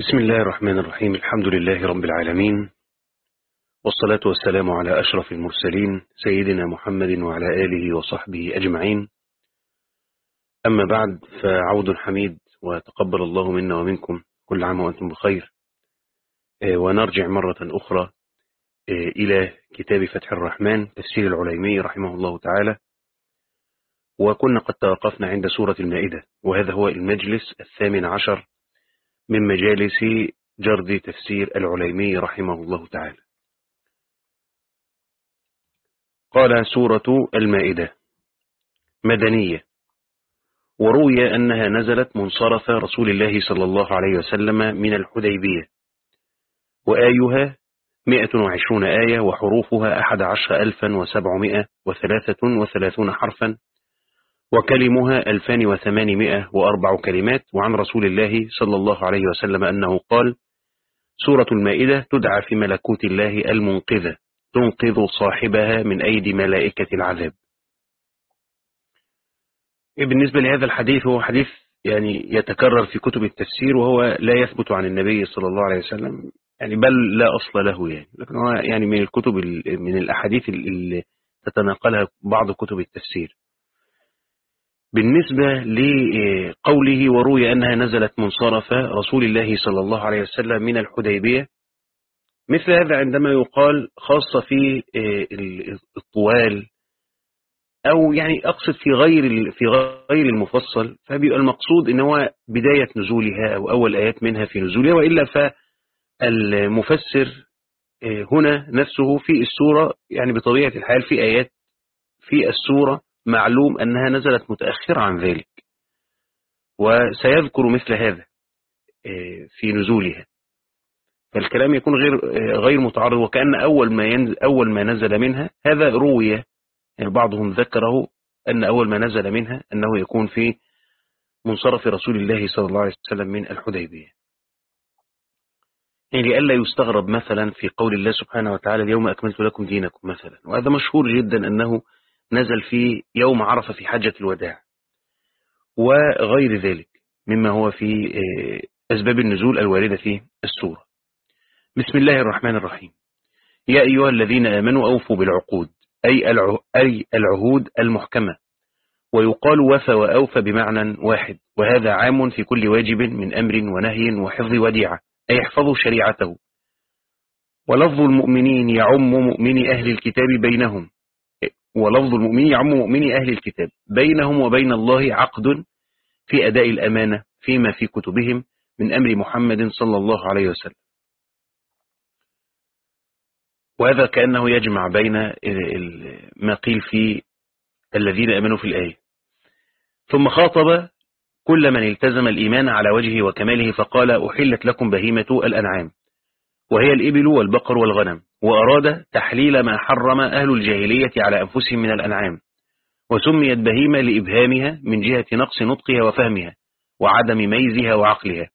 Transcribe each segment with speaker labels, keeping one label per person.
Speaker 1: بسم الله الرحمن الرحيم. الحمد لله رب العالمين. والصلاة والسلام على أشرف المرسلين سيدنا محمد وعلى آله وصحبه أجمعين. أما بعد فعود حميد وتقبل الله منا ومنكم. كل عام وأنتم بخير. ونرجع مرة أخرى إلى كتاب فتح الرحمن تفسير العليمي رحمه الله تعالى. وكنا قد توقفنا عند سورة المائدة وهذا هو المجلس الثامن عشر من مجالس جرد تفسير العليمي رحمه الله تعالى. قال سورة المائدة مدنية. وروي أنها نزلت منصرف رسول الله صلى الله عليه وسلم من الحديبية. وآيها 120 آية وحروفها 11733 حرفا وكلمها 2804 كلمات وعن رسول الله صلى الله عليه وسلم أنه قال سورة المائدة تدعى في ملكوت الله المنقذة تنقذ صاحبها من أيدي ملائكة العذاب. بالنسبة لهذا الحديث هو حديث يعني يتكرر في كتب التفسير وهو لا يثبت عن النبي صلى الله عليه وسلم يعني بل لا أصل له يعني. لكن هو يعني من الكتب من الأحاديث اللي تتناقلها بعض كتب التفسير. بالنسبة لقوله وروي أنها نزلت منصرف رسول الله صلى الله عليه وسلم من الحديبية. مثل هذا عندما يقال خاصة في الطوال أو يعني أقصد في غير في غير المفصل فبيبقى المقصود إن هو بداية نزولها أو أول آيات منها في نزولها وإلا فالمفسر هنا نفسه في السورة يعني بطبيعة الحال في آيات في السورة معلوم أنها نزلت متأخرة عن ذلك وسيذكر مثل هذا في نزولها. فالكلام يكون غير غير متعارض وكأن أول ما ينزل أول ما نزل منها هذا روي يعني بعضهم ذكره أن أول ما نزل منها أنه يكون في منصرف رسول الله صلى الله عليه وسلم من الحديبية. يعني لئلا يستغرب مثلا في قول الله سبحانه وتعالى اليوم أكملت لكم دينكم مثلا. وهذا مشهور جدا أنه نزل في يوم عرفة في حجة الوداع وغير ذلك مما هو في أسباب النزول الواردة في السورة. بسم الله الرحمن الرحيم. يا أيها الذين آمنوا أوفوا بالعقود أي العهود المحكمة ويقال وفى وأوفى بمعنى واحد وهذا عام في كل واجب من أمر ونهي وحفظ وديعة أي احفظوا شريعته. ولفظ المؤمنين يعم مؤمن أهل الكتاب بينهم ولفظ المؤمن يعم مؤمن أهل الكتاب. بينهم وبين الله عقد في أداء الأمانة فيما في كتبهم من أمر محمد صلى الله عليه وسلم. وهذا كأنه يجمع بين ما قيل في الذين أمنوا في الآية. ثم خاطب كل من التزم الإيمان على وجهه وكماله فقال أحلت لكم بهيمة الأنعام. وهي الإبل والبقر والغنم وأراد تحليل ما حرم أهل الجاهلية على أنفسهم من الأنعام وسميت بهيمة لإبهامها من جهة نقص نطقها وفهمها وعدم ميزها وعقلها.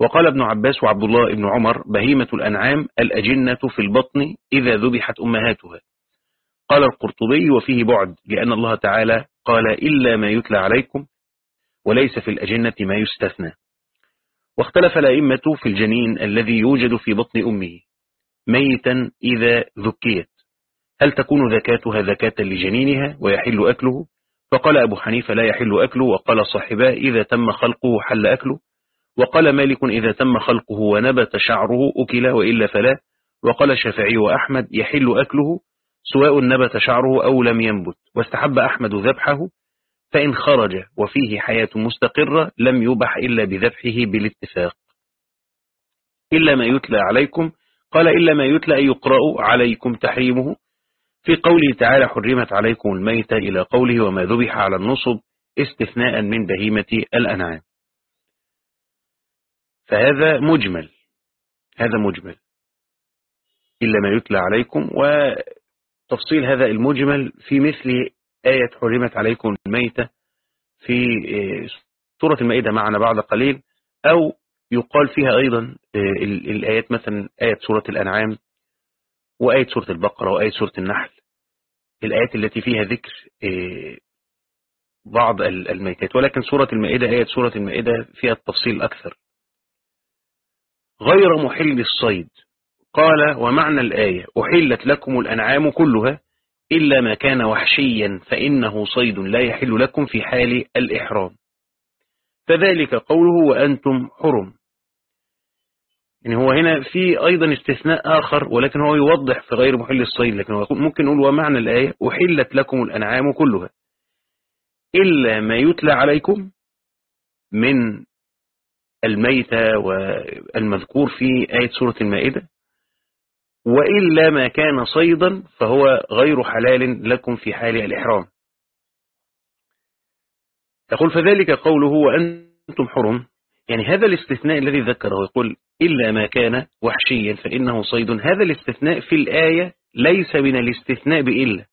Speaker 1: وقال ابن عباس وعبد الله ابن عمر بهيمة الأنعام الأجنة في البطن إذا ذبحت أمهاتها. قال القرطبي وفيه بعد لأن الله تعالى قال إلا ما يتلى عليكم وليس في الأجنة ما يستثنى. واختلف الأئمة في الجنين الذي يوجد في بطن أمه. ميتا إذا ذكيت. هل تكون ذكاتها ذكاة لجنينها ويحل أكله؟ فقال أبو حنيفة لا يحل أكله وقال صاحباه إذا تم خلقه حل أكله. وقال مالك إذا تم خلقه ونبت شعره أكل وإلا فلا. وقال الشافعي وأحمد يحل أكله سواء نبت شعره أو لم ينبت. واستحب أحمد ذبحه فإن خرج وفيه حياة مستقرة لم يبح إلا بذبحه بالاتفاق. إلا ما يتلى عليكم قال إلا ما يتلى أن يقرأ عليكم تحريمه. في قوله تعالى حرمت عليكم الميت إلى قوله وما ذبح على النصب استثناء من بهيمة الأنعام. فهذا مجمل هذا مجمل. إلا ما يتلى عليكم وتفصيل هذا المجمل في مثل آية حرمت عليكم الميتة في سورة المائدة معنا بعد قليل أو يقال فيها أيضا الآيات مثلا آية سورة الأنعام وآية سورة البقرة وآية سورة النحل. الآيات التي فيها ذكر بعض الميتات. ولكن سورة المائدة آية سورة المائدة فيها التفصيل أكثر. غير محل الصيد. قال ومعنى الآية أحلت لكم الأنعام كلها إلا ما كان وحشيا فإنه صيد لا يحل لكم في حال الإحرام. فذلك قوله وأنتم حرم. يعني هو هنا في أيضا استثناء آخر ولكن هو يوضح في غير محل الصيد لكن هو ممكن نقول ومعنى الآية أحلت لكم الأنعام كلها. إلا ما يتلى عليكم من الميتة والمذكور في آية سورة المائدة وإلا ما كان صيدا فهو غير حلال لكم في حال الإحرام. يقول فذلك قوله وأنتم حرم. يعني هذا الاستثناء الذي ذكره يقول إلا ما كان وحشيا فإنه صيد. هذا الاستثناء في الآية ليس من الاستثناء بإلا.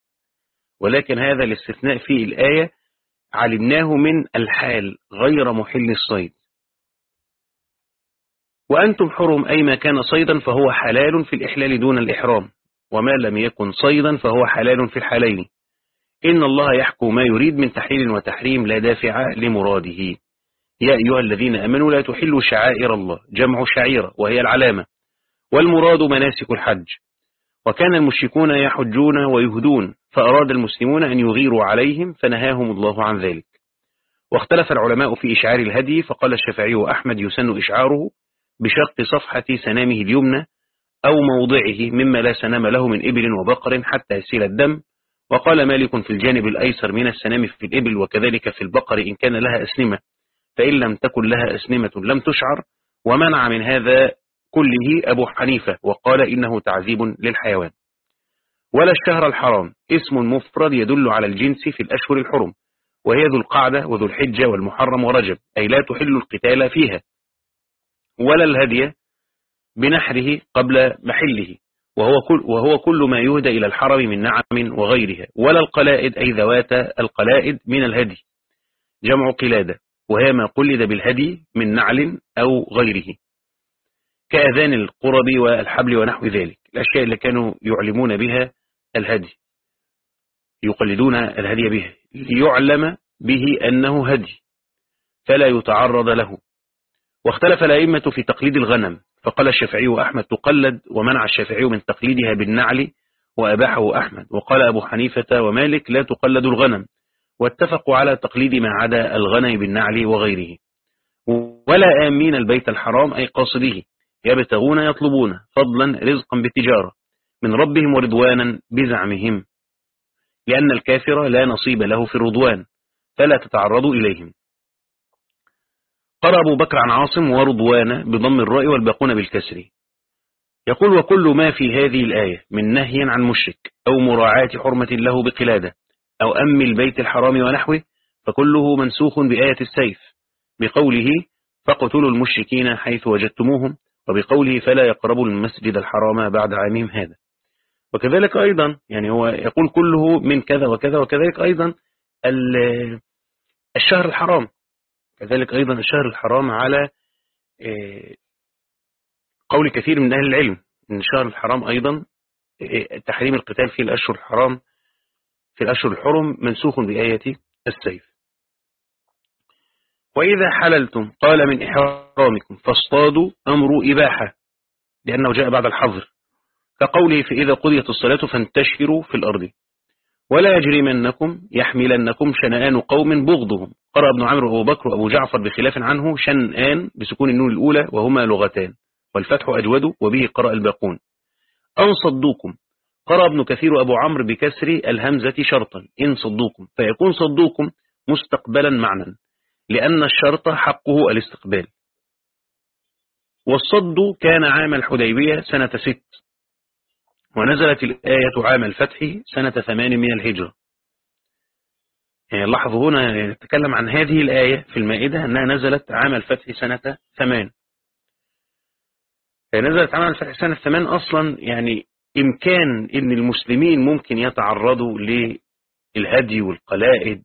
Speaker 1: ولكن هذا الاستثناء في الآية علمناه من الحال غير محل الصيد. وأنتم حرم أي ما كان صيدا فهو حلال في الإحلال دون الإحرام وما لم يكن صيدا فهو حلال في الحالين إن الله يحكم ما يريد من تحليل وتحريم لا دافع لمراده. يا أيها الذين أمنوا لا تحلوا شعائر الله جمع شعيرة وهي العلامة. والمراد مناسك الحج. وكان المشركون يحجون ويهدون فأراد المسلمون أن يغيروا عليهم فنهاهم الله عن ذلك. واختلف العلماء في إشعار الهدي فقال الشافعي وأحمد يسن إشعاره بشق صفحة سنامه اليمنى أو موضعه مما لا سنام له من إبل وبقر حتى يسيل الدم. وقال مالك في الجانب الأيسر من السنام في الإبل وكذلك في البقر إن كان لها أسنمة فإن لم تكن لها أسنمة لم تشعر. ومنع من هذا كله أبو حنيفة وقال إنه تعذيب للحيوان. ولا الشهر الحرام اسم مفرد يدل على الجنس في الأشهر الحرم وهي ذو القعدة وذو الحجة والمحرم ورجب أي لا تحل القتال فيها. ولا الهدي بنحره قبل محله وهو كل, وهو كل ما يهدى إلى الحرم من نعم وغيرها ولا القلائد أي ذوات القلائد من الهدي جمع قلادة وهي ما قلد بالهدي من نعل أو غيره كأذان القرب والحبل ونحو ذلك الأشياء اللي كانوا يعلمون بها الهدي يقلدون الهدي به ليعلم به أنه هدي فلا يتعرض له. واختلف الأئمة في تقليد الغنم فقال الشافعي وأحمد تقلد ومنع الشافعي من تقليدها بالنعل وأباحه أحمد وقال أبو حنيفة ومالك لا تقلد الغنم واتفقوا على تقليد ما عدا الغنم بالنعل وغيره. ولا آمين البيت الحرام أي قاصده يبتغون يطلبون فضلا رزقا بالتجارة من ربهم ورضوانا بزعمهم لأن الكافر لا نصيب له في الرضوان فلا تتعرضوا إليهم. قرأ أبو بكر عن عاصم ورضوان بضم الراء والباقون بالكسر. يقول وكل ما في هذه الآية من نهي عن مشرك أو مراعاة حرمة له بقلادة أو أم البيت الحرام ونحوه فكله منسوخ بآية السيف بقوله فقتلوا المشركين حيث وجدتموهم وبقوله فلا يقربوا المسجد الحرام بعد عامهم هذا وكذلك أيضا يعني هو يقول كله من كذا وكذا وكذلك أيضا الشهر الحرام. كذلك أيضا الشهر الحرام على آه، قول كثير من أهل العلم أن الشهر الحرام أيضا آه، تحريم القتال في الأشهر الحرام في الأشهر الحرم منسوخ بآية السيف. وإذا حللتم قال من إحرامكم فاصطادوا أمر إباحة لأنه جاء بعد الحظر. كقوله فإذا قضيت الصلاة فانتشروا في الأرض. ولا يجرمنكم يحملنكم شنآن قوم بغضهم. قرأ ابن عمرو وأبو بكر وأبو جعفر بخلاف عنه شنآن بسكون النون الأولى وهما لغتان والفتح أجود وبه قرأ الباقون. أن صدوكم. قرأ ابن كثير أبو عمرو بكسر الهمزة شرطا. إن صدوكم. فيكون صدوكم مستقبلا معنى لأن الشرط حقه الاستقبال. والصد كان عام الحديبية سنة ست. ونزلت الآية عام الفتح سنة ثمان من الهجرة. يعني لاحظوا هنا نتكلم عن هذه الآية في المائدة أنها نزلت عام الفتح سنة ثمان نزلت عام الفتح سنة ثمان أصلا يعني إمكان أن المسلمين ممكن يتعرضوا للهدي والقلائد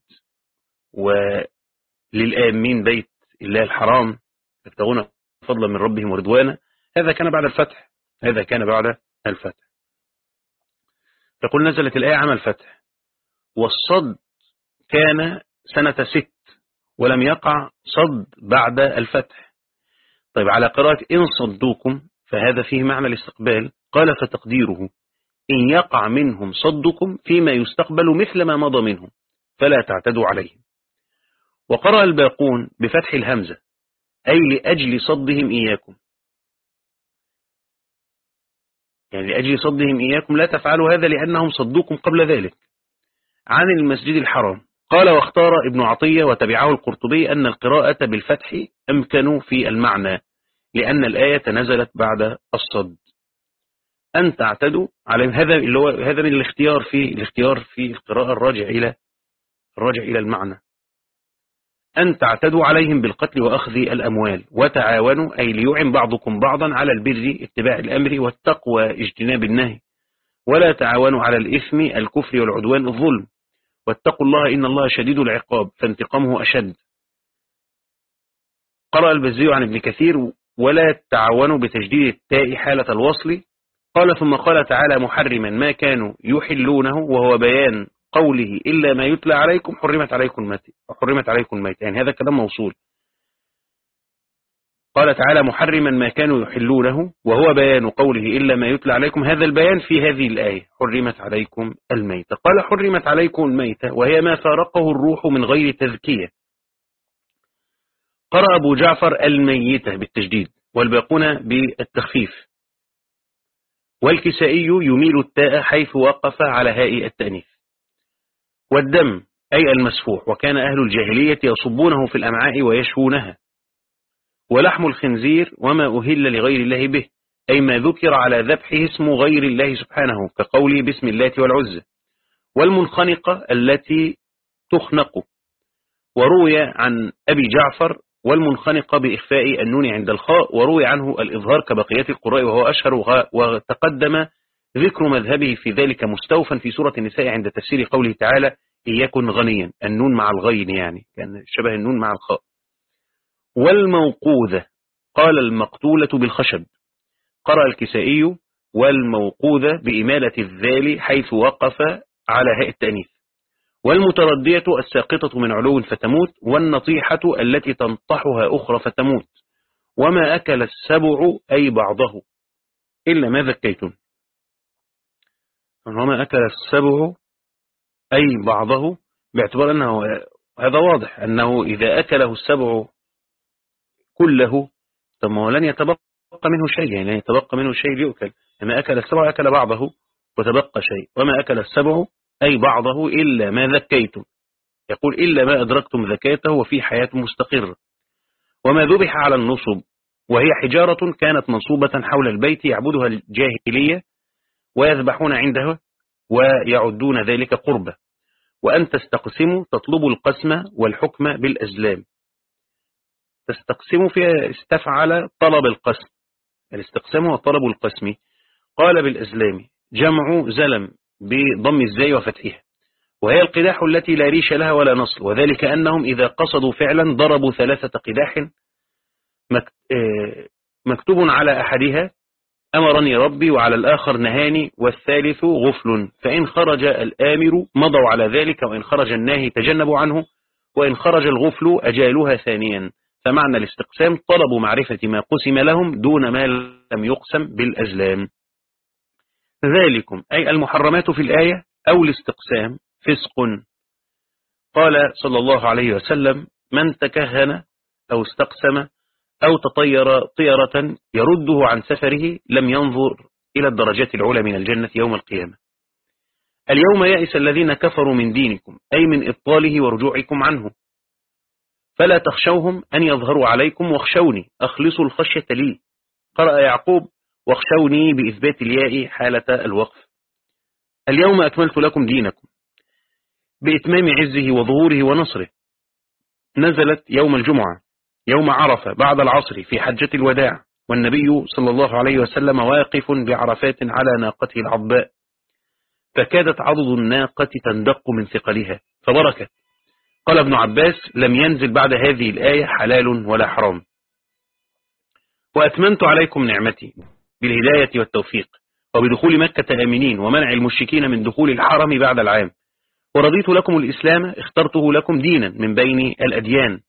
Speaker 1: وللآمين بيت الله الحرام يبتغون فضلا من ربهم ورضوانا. هذا كان بعد الفتح. هذا كان بعد الفتح. تقول نزلت الآية عام الفتح. والصد كان سنة ست ولم يقع صد بعد الفتح. طيب على قراءة إن صدوكم فهذا فيه معنى الاستقبال. قال فتقديره إن يقع منهم صدكم فيما يستقبل مثل ما مضى منهم فلا تعتدوا عليهم. وقرأ الباقون بفتح الهمزة أي لأجل صدهم إياكم. يعني لأجل صدهم إياكم لا تفعلوا هذا لأنهم صدوكم قبل ذلك. عن المسجد الحرام. قال واختار ابن عطية وتبعه القرطبي أن القراءة بالفتح أمكن في المعنى لأن الآية نزلت بعد الصد. أن تعتدوا على هذا اللي هو هذا من الاختيار في الاختيار في القراءة الراجع إلى الراجع إلى المعنى. أن تعتدوا عليهم بالقتل وأخذ الأموال. وتعاونوا أي ليعن بعضكم بعضا على البر اتباع الأمر والتقوى اجتناب النهي. ولا تعاونوا على الإثم الكفر والعدوان الظلم. واتقوا الله إن الله شديد العقاب. فانتقامه أشد. قرأ البزي عن ابن كثير ولا تعاونوا بتجديد التاء حالة الوصل. قال ثم قال تعالى محرما ما كانوا يحلونه وهو بيان قوله إلا ما يتلى عليكم حرمت عليكم الميت حرمت عليكم الميت. يعني هذا كلام موصول. قال تعالى محرما ما كانوا يحلونه وهو بيان قوله إلا ما يتلى عليكم. هذا البيان في هذه الآية حرمت عليكم الميت. قال حرمت عليكم الميت وهي ما فارقه الروح من غير تذكية. قرأ أبو جعفر الميتة بالتجديد والباقون بالتخفيف. والكسائي يميل التاء حيث وقف على هاء التأنيث. والدم أي المسفوح وكان أهل الجاهلية يصبونه في الأمعاء ويشهونها. ولحم الخنزير وما أهل لغير الله به أي ما ذكر على ذبحه اسم غير الله سبحانه كقوله بسم الله والعزة والمنخنقة التي تخنق. وروي عن أبي جعفر والمنخنقة بإخفاء النون عند الخاء وروي عنه الإظهار كبقية القراء وهو أشهر وتقدم ذكر مذهبه في ذلك مستوفا في سورة النساء عند تفسير قوله تعالى إياكن غنيا. النون مع الغين يعني كان شبه النون مع الخاء. والموقوذة. قال المقتولة بالخشب. قرأ الكسائي والموقوذة بإمالة الذال حيث وقف على هاء التأنيث. والمتردية الساقطة من علو فتموت والنطيحة التي تنطحها أخرى فتموت وما أكل السبع أي بعضه. إلا ما ذكيتم. وما أكل السبع أي بعضه باعتبار أنه هذا واضح أنه إذا أكله السبع كله ثم هو لن يتبقى منه شيء يعني لن يتبقى منه شيء ليؤكل. لما أكل السبع أكل بعضه وتبقى شيء وما أكل السبع أي بعضه إلا ما ذكيتم. يقول إلا ما أدركتم ذكاته وفي حياة مستقرة وما ذبح على النصب وهي حجارة كانت منصوبة حول البيت يعبدها الجاهلية ويذبحون عندها ويعدون ذلك قربة. وأن تستقسموا تطلبوا القسم والحكم بالأزلام. تستقسموا فيها استفعل طلب القسم. الاستقسام هو طلب القسم. قال بالأزلام جمع زلم بضم الزاي وفتحها. وهي القداح التي لا ريش لها ولا نصل. وذلك أنهم إذا قصدوا فعلا ضربوا ثلاثة قداح آه، مكتوب على أحدها أمرني ربي وعلى الآخر نهاني والثالث غفل. فإن خرج الآمر مضوا على ذلك وإن خرج الناهي تجنبوا عنه وإن خرج الغفل أجالها ثانيا. فمعنى الاستقسام طلبوا معرفة ما قسم لهم دون ما لم يقسم بالأزلام. ذلكم أي المحرمات في الآية أو الاستقسام فسق. قال صلى الله عليه وسلم من تكهن أو استقسم أو تطير طيرة يرده عن سفره لم ينظر إلى الدرجات العلى من الجنة يوم القيامة. اليوم يئس الذين كفروا من دينكم أي من إبطاله ورجوعكم عنه. فلا تخشوهم أن يظهروا عليكم واخشوني أخلصوا الخشية لي. قرأ يعقوب واخشوني بإثبات الياء حالة الوقف. اليوم أكملت لكم دينكم. بإتمام عزه وظهوره ونصره. نزلت يوم الجمعة. يوم عرفة بعد العصر في حجة الوداع والنبي صلى الله عليه وسلم واقف بعرفات على ناقته العضباء. فكادت عضد الناقة تندق من ثقلها فبركت قال ابن عباس لم ينزل بعد هذه الآية حلال ولا حرام. وأتمنت عليكم نعمتي بالهداية والتوفيق وبدخول مكة آمنين ومنع المشركين من دخول الحرم بعد العام. ورضيت لكم الإسلام اخترته لكم دينا من بين الأديان.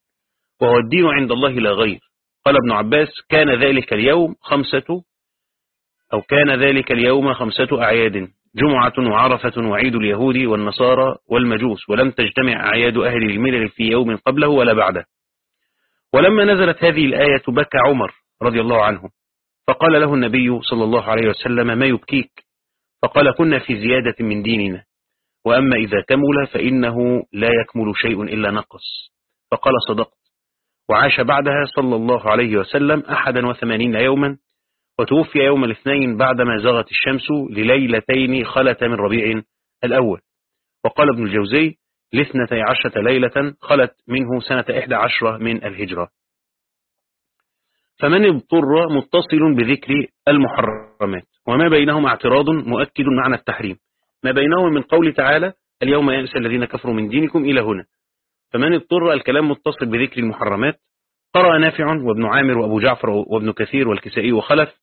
Speaker 1: وهو الدين عند الله لا غير. قال ابن عباس كان ذلك اليوم خمسة أو كان ذلك اليوم خمسة أعياد جمعة وعرفة وعيد اليهود والنصارى والمجوس ولم تجتمع أعياد أهل الملل في يوم قبله ولا بعده. ولما نزلت هذه الآية بكى عمر رضي الله عنه فقال له النبي صلى الله عليه وسلم ما يبكيك؟ فقال كنا في زيادة من ديننا وأما إذا كمل فإنه لا يكمل شيء إلا نقص. فقال صدقت. وعاش بعدها صلى الله عليه وسلم أحدا وثمانين يوما وتوفي يوم الاثنين بعدما زغت الشمس لليلتين خلت من ربيع الأول. وقال ابن الجوزي لاثنتي عشرة ليلة خلت منه سنة إحدى عشرة من الهجرة. فمن اضطر متصل بذكر المحرمات؟ وما بينهما اعتراض مؤكد معنى التحريم. ما بينهما من قول تعالى اليوم يأس الذين كفروا من دينكم إلى هنا. فمن اضطر الكلام متصل بذكر المحرمات قرأ نافع وابن عامر وأبو جعفر وابن كثير والكسائي وخلف.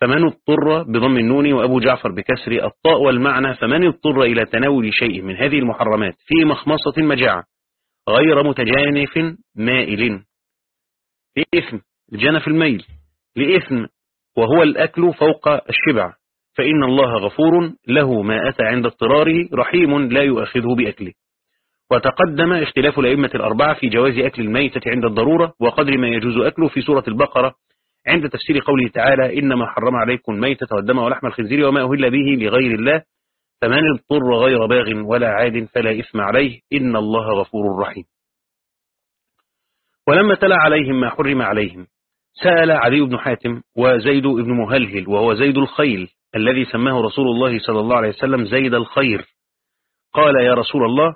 Speaker 1: فمن اضطر بضم النون وأبو جعفر بكسر الطاء والمعنى فمن اضطر إلى تناول شيء من هذه المحرمات في مخمصة مجاعة غير متجانف مائل. في الميل. لإثم وهو الأكل فوق الشبع. فإن الله غفور له ما أتى عند اضطراره رحيم لا يؤخذه بأكله. وتقدم اختلاف الأئمة الأربعة في جواز أكل الميتة عند الضرورة وقدر ما يجوز أكله في سورة البقرة عند تفسير قوله تعالى إنما حرم عليكم الميتة والدم ولحم الخنزير وما أهل به لغير الله فمن اضطر غير باغ ولا عاد فلا إثم عليه إن الله غفور رحيم. ولما تلا عليهم ما حرم عليهم سأل علي بن حاتم وزيد بن مهلهل وهو زيد الخيل الذي سماه رسول الله صلى الله عليه وسلم زيد الخير. قال يا رسول الله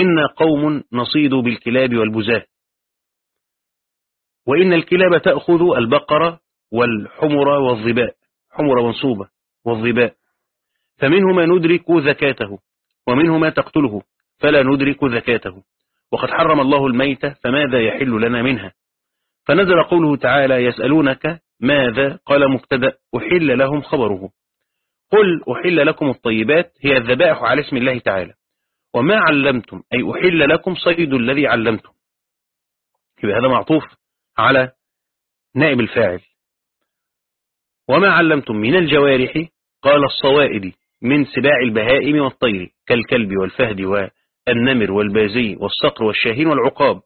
Speaker 1: إن قوم نصيد بالكلاب والبزاة. وإن الكلاب تأخذ البقرة والحمر والظباء حمر منصوبة والظباء فمنهما ندرك ذكاته ومنهما تقتله فلا ندرك ذكاته وقد حرم الله الميت فماذا يحل لنا منها؟ فنزل قوله تعالى يسألونك ماذا؟ قال مبتدأ أحل لهم خبره. قل أحل لكم الطيبات هي الذبائح على اسم الله تعالى. وما علمتم أي أحل لكم صيد الذي علمتم. يبقى هذا معطوف على نائب الفاعل. وما علمتم من الجوارح قال الصوائد من سباع البهائم والطير كالكلب والفهد والنمر والبازي والصقر والشاهين والعقاب.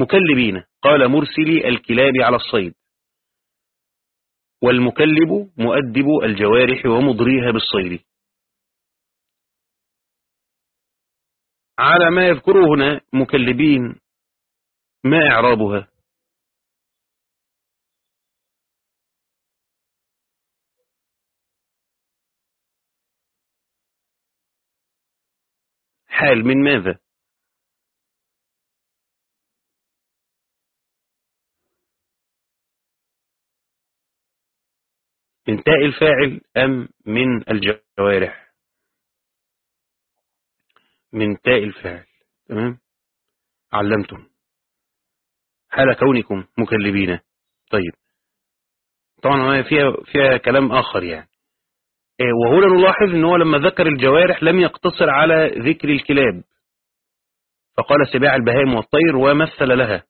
Speaker 1: مكلبين قال مرسلي الكلاب على الصيد. والمكلب مؤدب الجوارح ومضريها بالصيد. على ما يذكره هنا مكلبين ما إعرابها. حال من ماذا؟ من تاء الفاعل أم من الجوارح؟ من تاء الفاعل. تمام؟ علمتم. حال كونكم مكلبين. طيب. طبعا فيها فيها كلام آخر يعني. إيه، وهنا نلاحظ إن هو لما ذكر الجوارح لم يقتصر على ذكر الكلاب. فقال سباع البهائم والطير ومثل لها.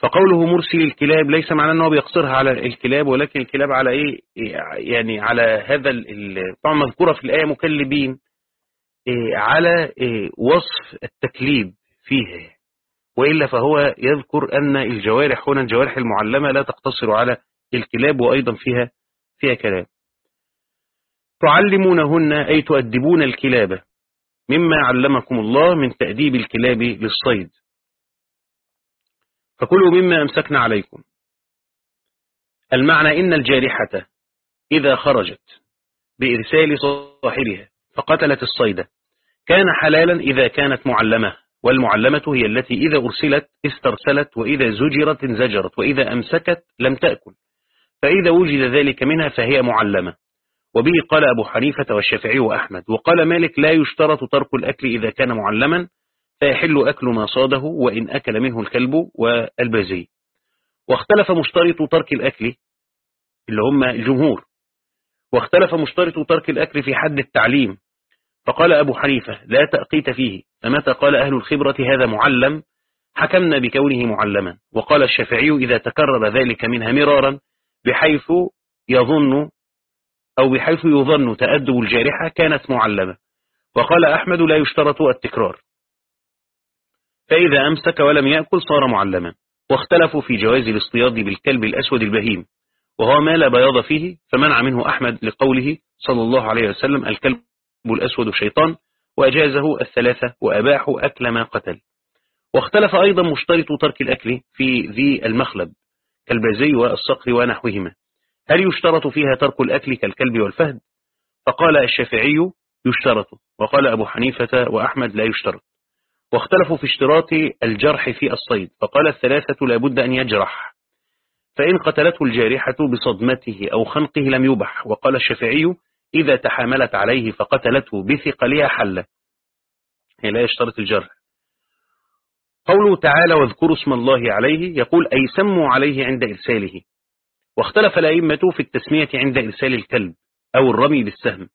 Speaker 1: فقوله مرسل الكلاب ليس معناه أنه بيقصرها على الكلاب ولكن الكلاب على إيه؟ يعني على هذا طبعا مذكورة في الآية مكلبين. على إيه وصف التكليب فيها وإلا فهو يذكر أن الجوارح هنا الجوارح المعلمة لا تقتصر على الكلاب وأيضا فيها فيها كلام. تعلمونهن أي تؤدبون الكلاب مما علمكم الله من تأديب الكلاب للصيد. فكلوا مما أمسكنا عليكم. المعنى إن الجارحة إذا خرجت بإرسال صاحبها فقتلت الصيدة كان حلالا إذا كانت معلمة والمعلمة هي التي إذا أرسلت استرسلت وإذا زجرت انزجرت وإذا أمسكت لم تأكل. فإذا وجد ذلك منها فهي معلمة. وبه قال أبو حنيفة والشافعي وأحمد وقال مالك لا يشترط ترك الأكل إذا كان معلما فيحل أكل ما صاده وإن أكل منه الكلب والبازي. واختلف مشترط ترك الأكل اللي هم الجمهور. واختلف مشترط ترك الأكل في حد التعليم فقال أبو حنيفة لا تأقيت فيه فمتى قال أهل الخبرة هذا معلم؟ حكمنا بكونه معلما. وقال الشافعي إذا تكرر ذلك منها مرارا بحيث يظن أو بحيث يظن تأدب الجارحة كانت معلمة. وقال أحمد لا يشترط التكرار. فإذا أمسك ولم يأكل صار معلما. واختلفوا في جواز الاصطياد بالكلب الأسود البهيم. وهو ما لا بياض فيه فمنع منه أحمد لقوله صلى الله عليه وسلم الكلب الأسود شيطان وأجازه الثلاثة وأباحوا أكل ما قتل. واختلف أيضا مشترط ترك الأكل في ذي المخلب كالبازي والصقر ونحوهما. هل يشترط فيها ترك الأكل كالكلب والفهد؟ فقال الشافعي يشترط وقال أبو حنيفة وأحمد لا يشترط. واختلفوا في اشتراط الجرح في الصيد فقال الثلاثة لابد أن يجرح. فإن قتلته الجارحة بصدمته أو خنقه لم يبح وقال الشافعي إذا تحاملت عليه فقتلته بثقلها حل. هي لا يشترط الجرح. قوله تعالى واذكروا اسم الله عليه يقول أي سموا عليه عند إرساله. واختلف الأئمة في التسمية عند إرسال الكلب أو الرمي بالسهم.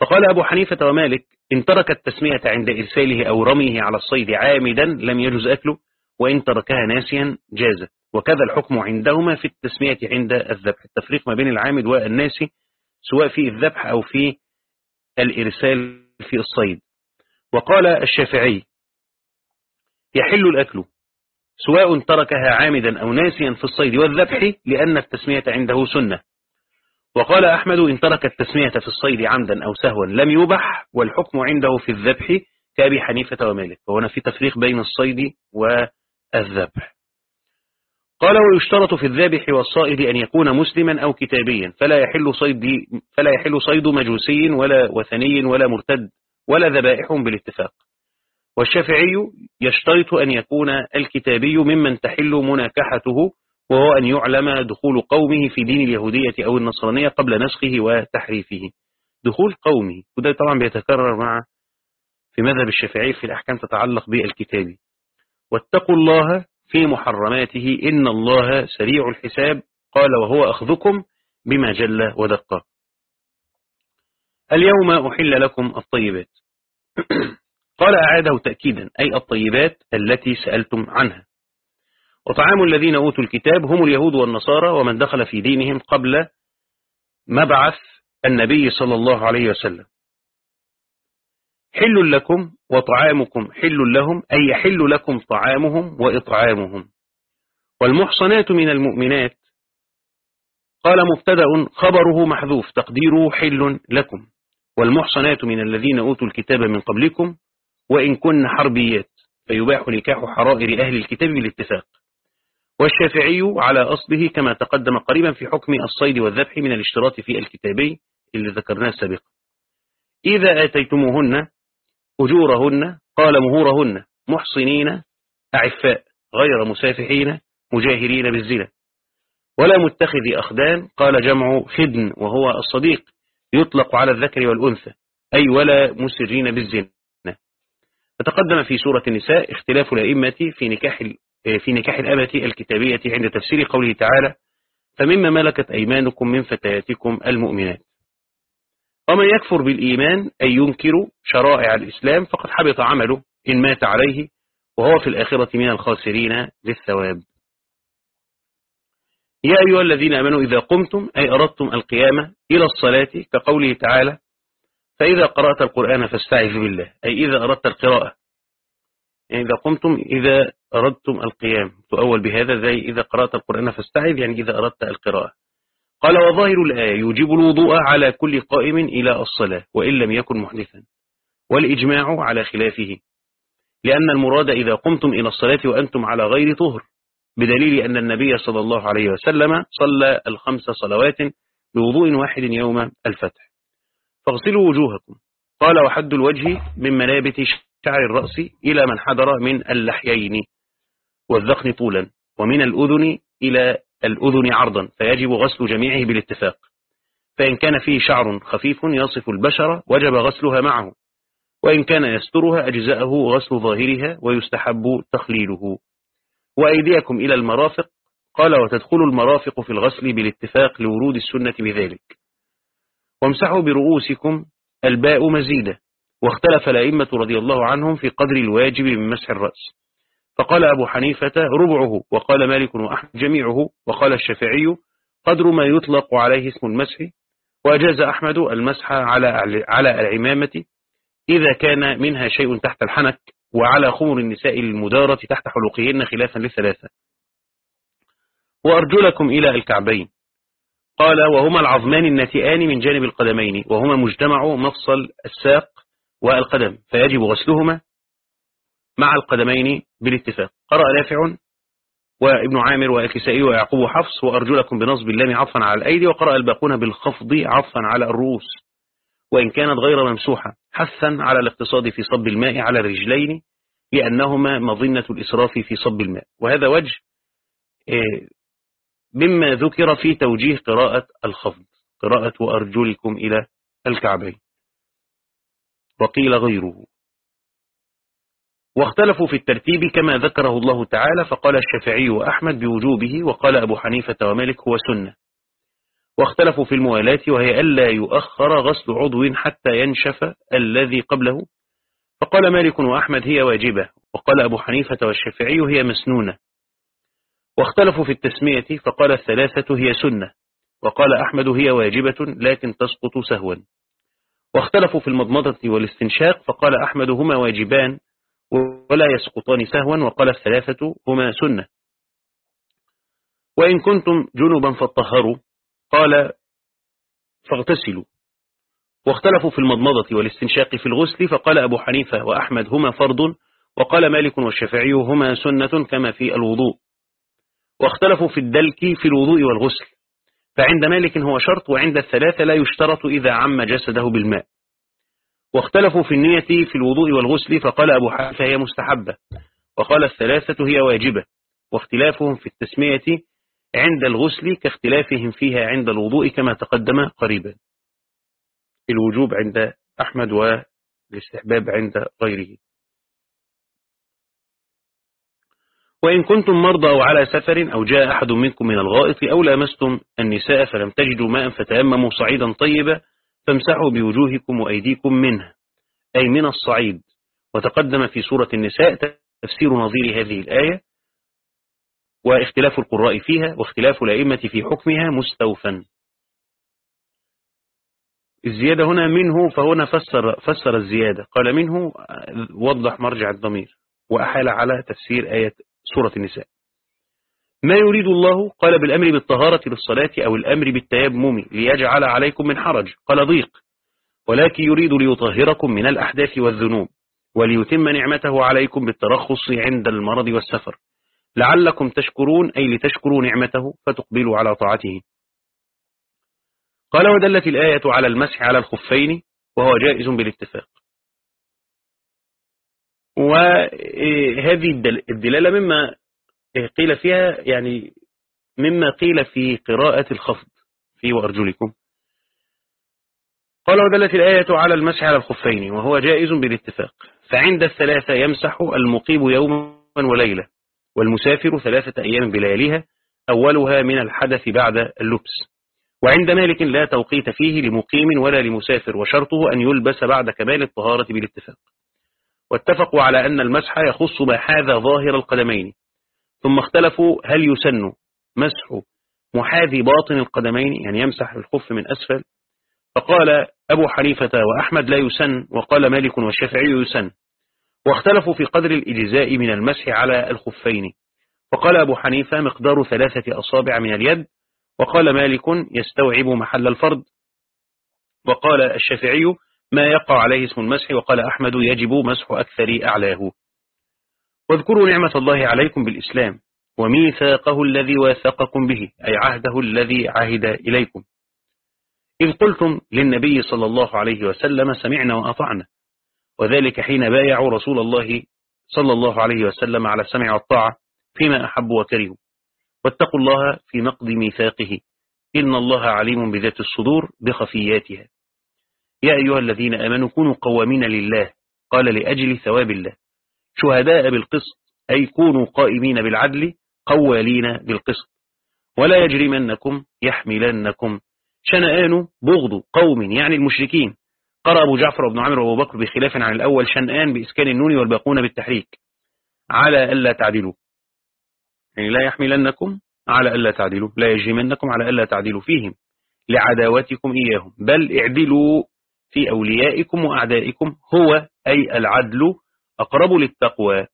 Speaker 1: فقال أبو حنيفة ومالك إن ترك التسمية عند إرساله أو رميه على الصيد عامدا لم يجز أكله وإن تركها ناسيا جاز. وكذا الحكم عندهما في التسمية عند الذبح. التفريق ما بين العامد والناسي سواء في الذبح أو في الإرسال في الصيد. وقال الشافعي يحل الأكل سواء تركها عامدا أو ناسيا في الصيد والذبح لأن التسمية عنده سنة. وقال أحمد إن ترك التسمية في الصيد عمدا أو سهوا لم يبح والحكم عنده في الذبح كأبي حنيفة ومالك وهنا في تفريق بين الصيد والذبح. قال ويشترط في الذابح والصائد أن يكون مسلما أو كتابيا فلا يحل صيد, فلا يحل صيد مجوسي ولا وثني ولا مرتد ولا ذبائح بالاتفاق. والشافعي يشترط أن يكون الكتابي ممن تحل مناكحته وهو أن يعلم دخول قومه في دين اليهودية أو النصرانية قبل نسخه وتحريفه. دخول قومه وده طبعا بيتكرر مع في مذهب الشافعي في الأحكام تتعلق بالكتاب واتقوا الله في محرماته إن الله سريع الحساب قال وهو أخذكم بما جل ودق. اليوم أحل لكم الطيبات. قال أعاده تأكيدا أي الطيبات التي سألتم عنها. وطعام الذين أوتوا الكتاب هم اليهود والنصارى ومن دخل في دينهم قبل مبعث النبي صلى الله عليه وسلم. حل لكم وطعامكم حل لهم أي يحل لكم طعامهم وإطعامهم. والمحصنات من المؤمنات قال مبتدأ خبره محذوف تقديره حل لكم. والمحصنات من الذين أوتوا الكتاب من قبلكم وإن كن حربيات فيباح نكاح حرائر أهل الكتاب بالاتفاق. والشافعي على أصله كما تقدم قريبا في حكم الصيد والذبح من الاشتراط في الكتابي اللي ذكرناه سابقا. إذا آتيتموهن أجورهن قال مهورهن محصنين أعفاء غير مسافحين مجاهرين بالزنا. ولا متخذ أخدان قال جمع خدن وهو الصديق يطلق على الذكر والأنثى أي ولا مسرين بالزنا. فتقدم في سورة النساء اختلاف الأئمة في نكاح في نكاح الأمة الكتابية عند تفسير قوله تعالى فمما ملكت أيمانكم من فتياتكم المؤمنات. ومن يكفر بالإيمان أي ينكر شرائع الإسلام فقد حبط عمله إن مات عليه وهو في الآخرة من الخاسرين للثواب. يا أيها الذين أمنوا إذا قمتم أي أردتم القيامة إلى الصلاة كقوله تعالى فإذا قرأت القرآن فاستعذ بالله. أي إذا أردت القراءة. يعني إذا قمتم إذا أردتم القيام. تؤول بهذا زي إذا قرأت القرآن فاستعذ يعني إذا أردت القراءة. قال وظاهر الآية يوجب الوضوء على كل قائم إلى الصلاة وإن لم يكن محدثا. والإجماع على خلافه. لأن المراد إذا قمتم إلى الصلاة وأنتم على غير طهر بدليل أن النبي صلى الله عليه وسلم صلى الخمس صلوات بوضوء واحد يوم الفتح. فاغسلوا وجوهكم. قال وحد الوجه من منابت شعر الرأس إلى من حضر من اللحيين. والذقن طولا. ومن الأذن إلى الأذن عرضا فيجب غسل جميعه بالاتفاق. فإن كان فيه شعر خفيف يصف البشرة وجب غسلها معه. وإن كان يسترها أجزاءه غسل ظاهرها ويستحب تخليله. وأيديكم إلى المرافق. قال وتدخل المرافق في الغسل بالاتفاق لورود السنة بذلك. وامسحوا برؤوسكم الباء مزيدة واختلف الأئمة رضي الله عنهم في قدر الواجب من مسح الرأس. فقال أبو حنيفة ربعه وقال مالك وأحمد جميعه وقال الشافعي قدر ما يطلق عليه اسم المسح وأجاز أحمد المسح على على العمامة إذا كان منها شيء تحت الحنك وعلى خمر النساء المدارة تحت حلقهن خلافا للثلاثة. وأرجلكم إلى الكعبين. قال وهما العظمان الناتئان من جانب القدمين وهما مجتمع مفصل الساق والقدم فيجب غسلهما مع القدمين بالاتفاق. قرأ نافع وابن عامر والكسائي ويعقوب حفص وأرجلكم بنصب اللام عطفا على الأيدي وقرأ الباقون بالخفض عطفا على الرؤوس. وإن كانت غير ممسوحة حثا على الاقتصاد في صب الماء على الرجلين لأنهما مظنة الإسراف في صب الماء. وهذا وجه آه، مما ذكر في توجيه قراءة الخفض. قراءة وأرجلكم إلى الكعبين. وقيل غيره. واختلفوا في الترتيب كما ذكره الله تعالى فقال الشافعي وأحمد بوجوبه وقال أبو حنيفة ومالك هو سنة. واختلفوا في الموالاة وهي ألا يؤخر غسل عضو حتى ينشف الذي قبله. فقال مالك وأحمد هي واجبة وقال أبو حنيفة والشافعي هي مسنونة. واختلفوا في التسمية فقال الثلاثة هي سنة وقال أحمد هي واجبة لكن تسقط سهوا. واختلفوا في المضمضة والاستنشاق فقال أحمد هما واجبان ولا يسقطان سهوا وقال الثلاثة هما سنة. وإن كنتم جنبا فطهروا قال فاغتسلوا. واختلفوا في المضمضة والاستنشاق في الغسل فقال أبو حنيفة وأحمد هما فرض وقال مالك والشافعي هما سنة كما في الوضوء. واختلفوا في الدلك في الوضوء والغسل فعند مالك هو شرط وعند الثلاثة لا يشترط إذا عم جسده بالماء. واختلفوا في النية في الوضوء والغسل فقال أبو حنيفة هي مستحبة وقال الثلاثة هي واجبة واختلافهم في التسمية عند الغسل كاختلافهم فيها عند الوضوء كما تقدم قريبا. الوجوب عند أحمد والاستحباب عند غيره. وإن كنتم مرضى أو على سفر أو جاء أحد منكم من الغائط أو لامستم النساء فلم تجدوا ماء فتيمموا صعيدا طيبا فامسحوا بوجوهكم وأيديكم منه أي من الصعيد. وتقدم في سورة النساء تفسير نظير هذه الآية واختلاف القراء فيها واختلاف الأئمة في حكمها مستوفا الزيادة هنا منه فهنا فسر, فسر الزيادة. قال منه وضح مرجع الضمير وأحال على تفسير آية سورة النساء. ما يريد الله؟ قال بالأمر بالطهارة للصلاة أو الأمر بالتيمم ليجعل عليكم من حرج. قال ضيق. ولكن يريد ليطهركم من الأحداث والذنوب وليتم نعمته عليكم بالترخص عند المرض والسفر. لعلكم تشكرون أي لتشكروا نعمته فتقبلوا على طاعته. قال ودلت الآية على المسح على الخفين وهو جائز بالاتفاق. وهذه الدلالة مما قيل فيها يعني مما قيل في قراءة الخفض في وأرجلكم. قال ودلت الآية على المسح على الخفين وهو جائز بالاتفاق. فعند الثلاثة يمسح المقيم يوما وليلة والمسافر ثلاثة أيام بلياليها أولها من الحدث بعد اللبس. وعند مالك لا توقيت فيه لمقيم ولا لمسافر وشرطه أن يلبس بعد كمال الطهارة بالاتفاق. واتفقوا على أن المسح يخص ما حاذا ظاهر القدمين ثم اختلفوا هل يسن مسح محاذي باطن القدمين يعني يمسح الخف من أسفل؟ فقال أبو حنيفة وأحمد لا يسن وقال مالك والشافعي يسن. واختلفوا في قدر الإجزاء من المسح على الخفين. فقال أبو حنيفة مقدار ثلاثة أصابع من اليد وقال مالك يستوعب محل الفرد. وقال الشافعي ما يقع عليه اسم المسح وقال أحمد يجب مسح أكثر أعلاه. واذكروا نعمة الله عليكم بالإسلام وميثاقه الذي واثقكم به أي عهده الذي عهد إليكم. إذ قلتم للنبي صلى الله عليه وسلم سمعنا وأطعنا وذلك حين بايعوا رسول الله صلى الله عليه وسلم على السمع والطاعة فيما أحبوا وكرهوا واتقوا الله في نقض ميثاقه إن الله عليم بذات الصدور بخفياتها. يا أيها الذين أمنوا كونوا قوامين لله قال لأجل ثواب الله. شهداء بالقسط أي كونوا قائمين بالعدل قوالين بالقسط. ولا يجرمنكم يحملنكم. شنآن بغض قوم يعني المشركين. قرأ أبو جعفر بن عمرو وأبو بكر بخلاف عن الأول شنآن بإسكان النون والباقون بالتحريك. على ألا تعدلوا. يعني لا يحملنكم على ألا تعدلوا. لا يجرمنكم على ألا تعدلوا فيهم. لعداوتكم إياهم. بل اعدلوا في أوليائكم وأعدائكم. هو أي العدل أقرب للتقوى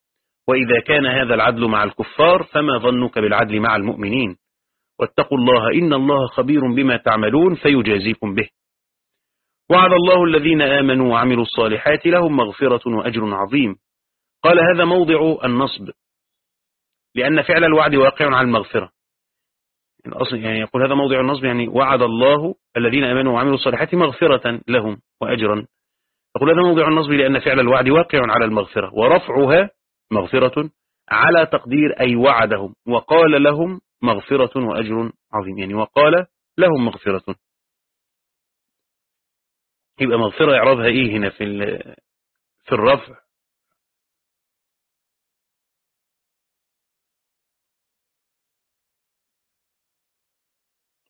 Speaker 1: وإذا كان هذا العدل مع الكفار فما ظنك بالعدل مع المؤمنين؟ واتقوا الله إن الله خبير بما تعملون فيجازيكم به. وعد الله الذين آمنوا وعملوا الصالحات لهم مغفرة وأجر عظيم. قال هذا موضع النصب لأن فعل الوعد واقع على المغفرة. يعني يقول هذا موضع النصب يعني وعد الله الذين آمنوا وعملوا الصالحات مغفرة لهم وأجرا يقول هذا موضع النصب لأن فعل الوعد واقع على المغفرة ورفعها مغفرة على تقدير أي وعدهم وقال لهم مغفرة وأجر عظيم يعني وقال لهم مغفرة. يبقى مغفرة إعرابها إيه هنا في في الرفع؟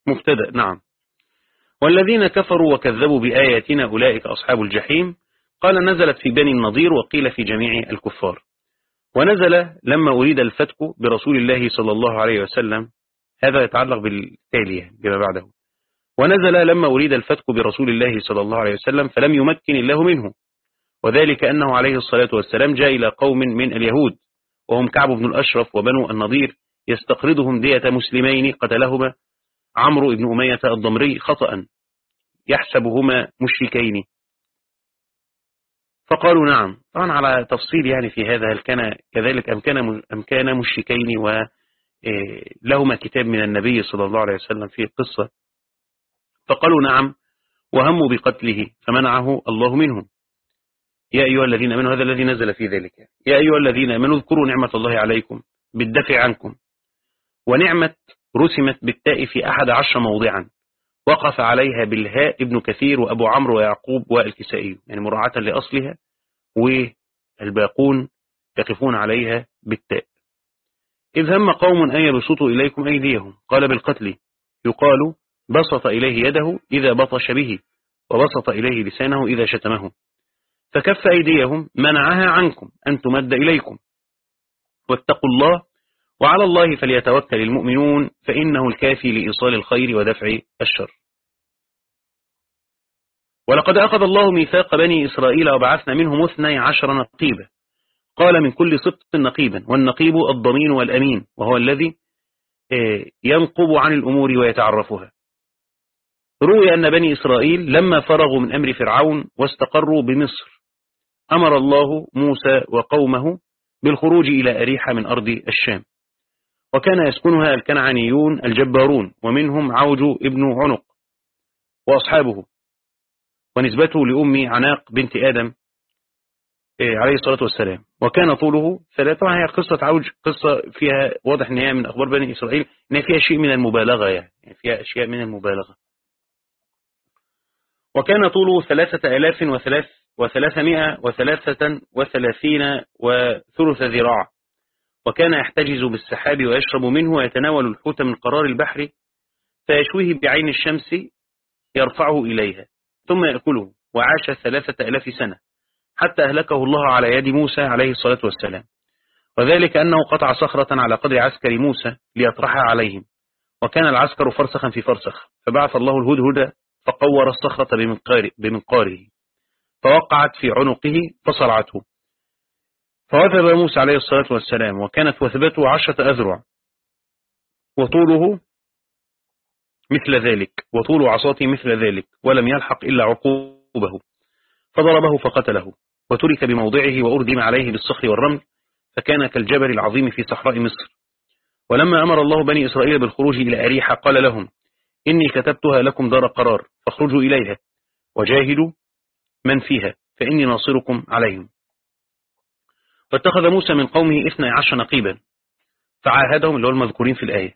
Speaker 1: مبتدأ نعم. والذين كفروا وكذبوا بآياتنا أولئك أصحاب الجحيم. قال نزلت في بني النضير وقيل في جميع الكفار. ونزل لما أريد الفتك برسول الله صلى الله عليه وسلم. هذا يتعلق بالتالية بما بعده. ونزل لما أريد الفتك برسول الله صلى الله عليه وسلم فلم يمكن الله منه. وذلك أنه عليه الصلاة والسلام جاء إلى قوم من اليهود وهم كعب بن الأشرف وبنو النضير يستقرضهم دية مسلمين قتلهما عمرو بن أمية الضمري خطأ. يحسبهما مشركين. فقالوا نعم طبعا على تفصيل يعني في هذا هل كان كذلك أم كان, أم كان مشركين ولهما كتاب من النبي صلى الله عليه وسلم في القصة فقالوا نعم وهموا بقتله فمنعه الله منهم. يا أيها الذين أمنوا هذا الذي نزل في ذلك. يا أيها الذين أمنوا اذكروا نعمة الله عليكم بالدفع عنكم. ونعمة رسمت بالتاء في أحد عشر موضعا. وقف عليها بالهاء ابن كثير وأبو عمرو ويعقوب والكسائي يعني مراعاة لأصلها والباقون يقفون عليها بالتاء. إذ هم قوم أن يبسطوا إليكم أيديهم قال بالقتل يقال بسط إليه يده إذا بطش به وبسط إليه لسانه إذا شتمه. فكف أيديهم منعها عنكم أن تمد إليكم. واتقوا الله وعلى الله فليتوكل المؤمنون فإنه الكافي لإيصال الخير ودفع الشر. ولقد أخذ الله ميثاق بني إسرائيل وبعثنا منهم اثني عشر نقيبا. قال من كل سبط نقيبا والنقيب الضمين والأمين وهو الذي آه، ينقب عن الأمور ويتعرفها. روي أن بني إسرائيل لما فرغوا من أمر فرعون واستقروا بمصر أمر الله موسى وقومه بالخروج إلى أريحة من أرض الشام. وكان يسكنها الكنعانيون الجبارون ومنهم عوج ابن عنق وأصحابه. ونسبته لأم عناق بنت آدم إيه، عليه الصلاة والسلام. وكان طوله ثلاثة هي قصة عوج قصة فيها واضح إن هي من أخبار بني إسرائيل إن فيها شيء من المبالغة يعني فيها أشياء من المبالغة. وكان طوله ثلاثة آلاف وثلاث وثلاثمائة وثلاثة وثلاثين وثلث ذراع. وكان يحتجز بالسحاب ويشرب منه ويتناول الحوت من قرار البحر فيشويه بعين الشمس يرفعه إليها ثم يأكله وعاش ثلاثة ألاف سنة حتى أهلكه الله على يد موسى عليه الصلاة والسلام. وذلك أنه قطع صخرة على قدر عسكر موسى ليطرحها عليهم وكان العسكر فرسخا في فرسخ فبعث الله الهدهد فقور الصخرة بمنقاره فوقعت في عنقه فصرعته فوثب موسى عليه الصلاة والسلام وكانت وثبته عشرة أذرع. وطوله مثل ذلك وطول عصاته مثل ذلك ولم يلحق إلا عقوبه. فضربه فقتله وترك بموضعه وأردم عليه بالصخر والرمل فكان كالجبل العظيم في صحراء مصر. ولما أمر الله بني إسرائيل بالخروج إلى أريحة قال لهم إني كتبتها لكم دار قرار فاخرجوا إليها وجاهدوا من فيها فإني ناصركم عليهم. فاتخذ موسى من قومه اثنى عشر نقيبا. فعاهدهم اللي هو المذكورين في الآية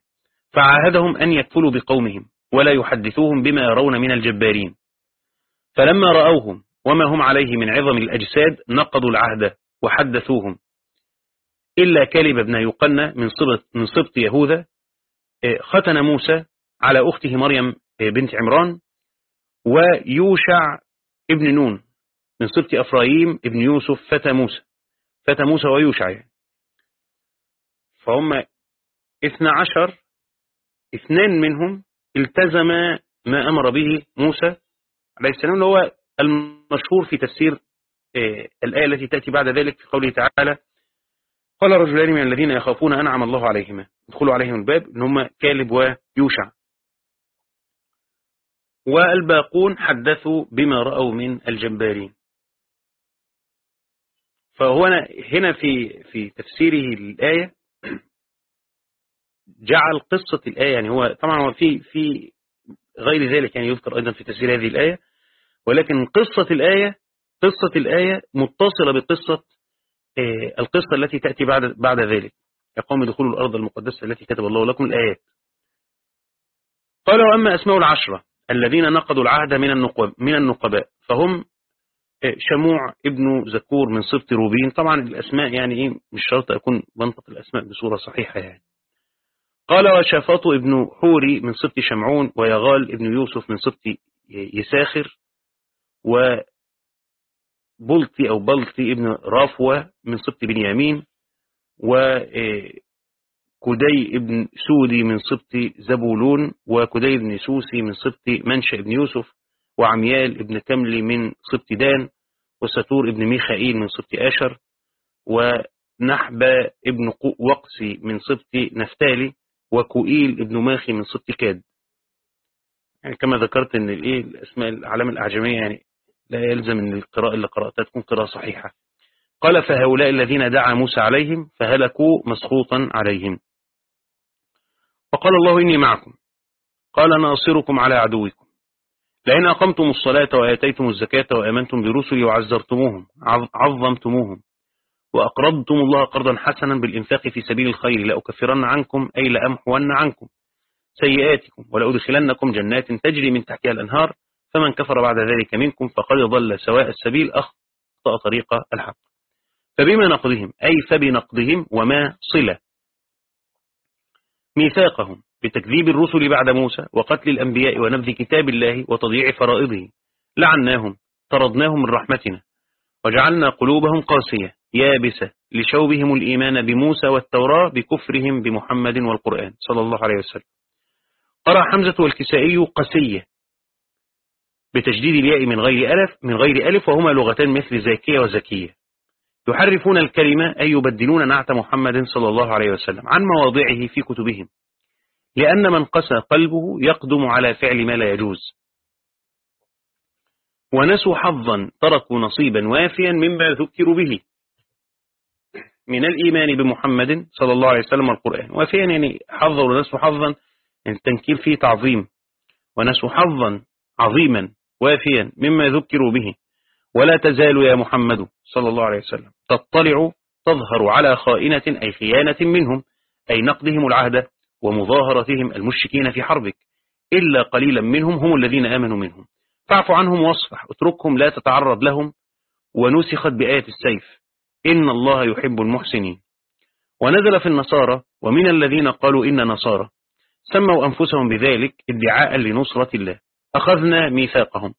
Speaker 1: فعاهدهم أن يكفلوا بقومهم ولا يحدثوهم بما يرون من الجبارين. فلما رأوهم وما هم عليه من عظم الأجساد نقضوا العهد وحدثوهم. إلا كالب بن يقنى من صبط, من صبط يهوذا آه، ختن موسى على أخته مريم آه، بنت عمران ويوشع ابن نون من صبط أفرايم ابن يوسف فتى موسى. فتى موسى ويوشع. فهم اثنى عشر اثنان منهم التزم ما أمر به موسى عليه السلام اللي هو المشهور في تفسير آه، الآية التي تأتي بعد ذلك في قوله تعالى قال رجلان من الذين يخافون أنعم الله عليهما. ادخلوا عليهم الباب إن هم كالب ويوشع. والباقون حدثوا بما رأوا من الجبارين فهو هنا في في تفسيره الآية جعل قصة الآية يعني هو طبعا هو في في غير ذلك يعني يذكر أيضا في تفسير هذه الآية ولكن قصة الآية قصة الآية متصلة بقصة آه، القصة التي تأتي بعد بعد ذلك يقوم دخول الأرض المقدسة التي كتب الله لكم الآيات. قال وأما أسماء العشرة الذين نقضوا العهد من النقباء فهم شموع ابن زكور من سبط روبين. طبعا الأسماء يعني إيه مش شرط أكون بنطق الأسماء بصورة صحيحة يعني. قال وشافط ابن حوري من سبط شمعون ويغال ابن يوسف من سبط يساخر وبلطي أو بلطي ابن رافوة من سبط بنيامين وكدي ابن سودي من سبط زبولون وكدي ابن سوسي من سبط منشأ ابن يوسف وعميال ابن كملي من سبط دان وستور ابن ميخائيل من سبط آشر ونحبة ابن وقسي من سبط نفتالي وكوئيل ابن ماخي من سبط كاد. يعني كما ذكرت إن الايه الأسماء الاعلام الأعجمية يعني لا يلزم إن القراءة اللي قراتها تكون قراءة صحيحة. قال فهؤلاء الذين دعا موسى عليهم فهلكوا مسخوطا عليهم. وقال الله إني معكم. قال ناصركم على عدوكم. لئن أقمتم الصلاة وآتيتم الزكاة وآمنتم برسلي وعزرتموهم عظمتموهم وأقرضتم الله قرضا حسنا بالإنفاق في سبيل الخير لأكفرن عنكم أي لأمحون عنكم سيئاتكم ولأدخلنكم جنات تجري من تحتها الأنهار فمن كفر بعد ذلك منكم فقد ضل سواء السبيل أخطأ طريق الحق. فبما نقضهم؟ أي فبنقضهم وما صلة؟ ميثاقهم. بتكذيب الرسل بعد موسى وقتل الأنبياء ونبذ كتاب الله وتضييع فرائضه. لعناهم طردناهم من رحمتنا. وجعلنا قلوبهم قاسية يابسة لشوبهم الإيمان بموسى والتوراة بكفرهم بمحمد والقرآن. صلى الله عليه وسلم. قرأ حمزة والكسائي قسية. بتجديد الياء من غير ألف من غير ألف وهما لغتان مثل زاكية وزكية. يحرفون الكلمة أي يبدلون نعت محمد صلى الله عليه وسلم عن مواضعه في كتبهم. لأن من قسى قلبه يقدم على فعل ما لا يجوز. ونسوا حظا تركوا نصيبا وافيا مما ذكروا به. من الإيمان بمحمد صلى الله عليه وسلم والقرآن. وافيا يعني حظا ونسوا حظا يعني التنكير فيه تعظيم. ونسوا حظا عظيما وافيا مما ذكروا به. ولا تزال يا محمد صلى الله عليه وسلم تطلع تظهر على خائنة أي خيانة منهم أي نقدهم العهد ومظاهرتهم المشركين في حربك إلا قليلا منهم هم الذين آمنوا منهم. فاعف عنهم واصفح اتركهم لا تتعرض لهم. ونسخت بآية السيف إن الله يحب المحسنين. ونزل في النصارى ومن الذين قالوا إن نصارى سموا أنفسهم بذلك ادعاء لنصرة الله. أخذنا ميثاقهم.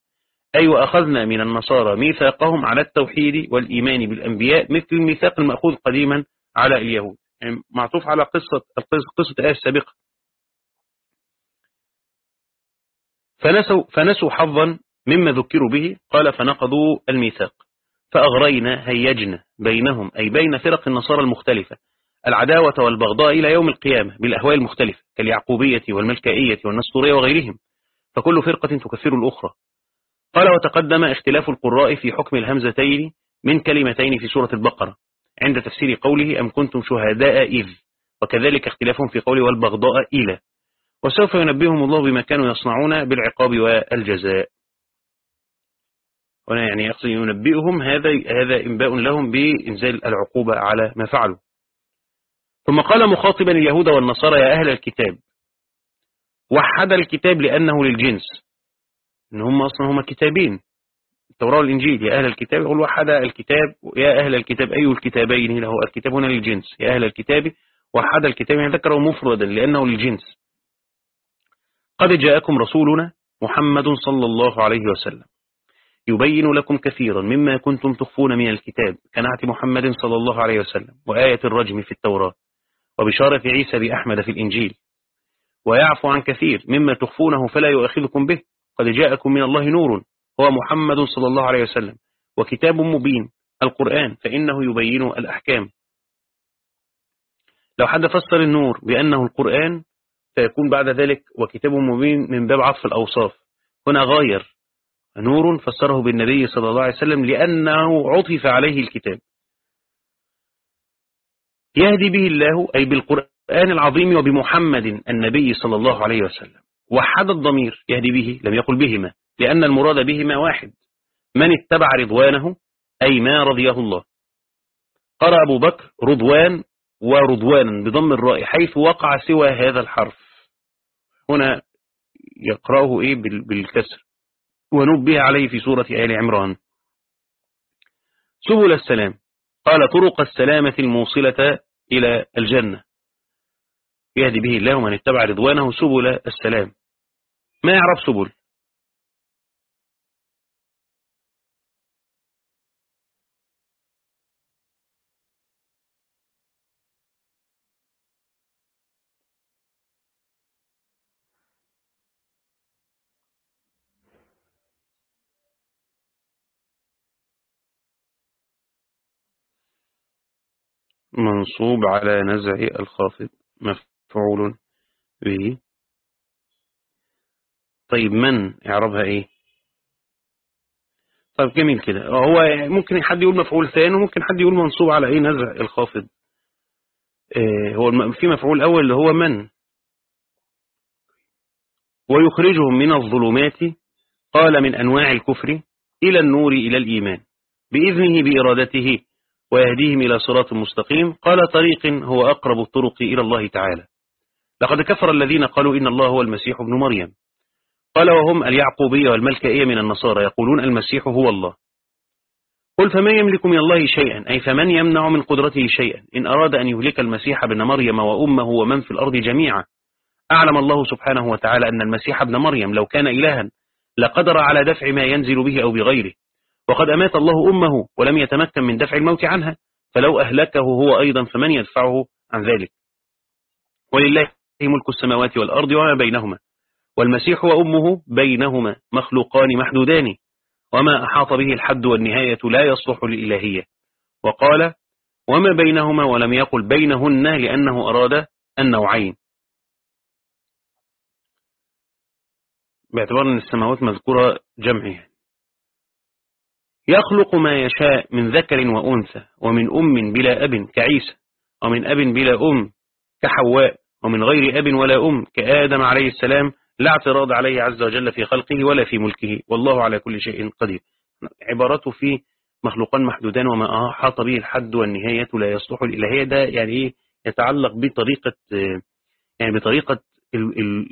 Speaker 1: أي وأخذنا من النصارى ميثاقهم على التوحيد والإيمان بالأنبياء مثل الميثاق المأخوذ قديما على اليهود. معطوف على قصة قصة الآية السابقة فنسوا, فنسوا حظا مما ذكروا به قال فنقضوا الميثاق فأغرينا هيجنا بينهم أي بين فرق النصارى المختلفة العداوة والبغضاء إلى يوم القيامة بالأهواء المختلفة كاليعقوبية والملكائية والنسطورية وغيرهم فكل فرقة تكفر الأخرى. قال وتقدم اختلاف القراء في حكم الهمزتين من كلمتين في سورة البقرة. عند تفسير قوله أم كنتم شهداء إذ؟ وكذلك اختلافهم في قوله والبغضاء إلى. وسوف ينبههم الله بما كانوا يصنعون بالعقاب والجزاء. هنا يعني يقصد ينبئهم هذا هذا إنباء لهم بإنزال العقوبة على ما فعلوا. ثم قال مخاطبا اليهود والنصارى يا أهل الكتاب وحد الكتاب لأنه للجنس إن هم أصلا هم كتابين. التوراة والإنجيل يا أهل الكتاب يقول وحد الكتاب يا أهل الكتاب أي الكتابين له الكتاب هنا للجنس يا أهل الكتاب وحد الكتاب يعني ذكره مفردا لأنه للجنس. قد جاءكم رسولنا محمد صلى الله عليه وسلم يبين لكم كثيرا مما كنتم تخفون من الكتاب كنعت محمد صلى الله عليه وسلم وآية الرجم في التوراة وبشارة عيسى بأحمد في الإنجيل. ويعفو عن كثير مما تخفونه فلا يؤخذكم به. قد جاءكم من الله نور هو محمد صلى الله عليه وسلم وكتاب مبين القرآن فإنه يبين الأحكام. لو حد فسر النور بأنه القرآن فيكون بعد ذلك وكتاب مبين من باب عطف الأوصاف. هنا غاير. نور فسره بالنبي صلى الله عليه وسلم لأنه عطف عليه الكتاب. يهدي به الله أي بالقرآن العظيم وبمحمد النبي صلى الله عليه وسلم. وحد الضمير يهدي به لم يقل بهما. لأن المراد بهما واحد. من اتبع رضوانه؟ أي ما رضيه الله. قرأ أبو بكر رضوان ورضوانا بضم الراء حيث وقع سوى هذا الحرف. هنا يقرأه إيه؟ بالكسر. ونبه عليه في سورة آل عمران. سبل السلام. قال طرق السلامة الموصلة إلى الجنة. يهدي به الله من اتبع رضوانه سبل السلام. ما يعرف سبل؟ منصوب على نزع الخافض مفعول به. طيب من اعربها إيه؟ طيب جميل كده. هو ممكن حد يقول مفعول ثاني وممكن حد يقول منصوب على إيه؟ نزع الخافض إيه هو في مفعول أول اللي هو من. ويخرجهم من الظلمات قال من أنواع الكفر إلى النور إلى الإيمان. بإذنه بإرادته. ويهديهم إلى صراط مستقيم. قال طريق هو أقرب الطرق إلى الله تعالى. لقد كفر الذين قالوا إن الله هو المسيح ابن مريم. قال وهم اليعقوبية والملكائية من النصارى يقولون المسيح هو الله. قل فمن يملك من الله شيئا؟ أي فمن يمنع من قدرته شيئا؟ إن أراد أن يهلك المسيح ابن مريم وأمه ومن في الأرض جميعا. أعلم الله سبحانه وتعالى أن المسيح ابن مريم لو كان إلها لقدر على دفع ما ينزل به أو بغيره. وقد أمات الله أمه ولم يتمكن من دفع الموت عنها فلو أهلكه هو أيضا فمن يدفعه عن ذلك. ولله ملك السماوات والأرض وما بينهما والمسيح وأمه بينهما مخلوقان محدودان وما أحاط به الحد والنهاية لا يصلح للإلهية. وقال وما بينهما ولم يقل بينهن لأنه أراد النوعين. باعتبار أن السماوات مذكورة جمعها يخلق ما يشاء من ذكر وأنثى ومن أم بلا أب كعيسى ومن أب بلا أم كحواء ومن غير أب ولا أم كآدم عليه السلام لا اعتراض عليه عز وجل في خلقه ولا في ملكه. والله على كل شيء قدير. عبارته في مخلوقان محدودان وما أحاط به الحد والنهاية لا يصلح الإلهية ده يعني إيه؟ يتعلق بطريقة يعني بطريقة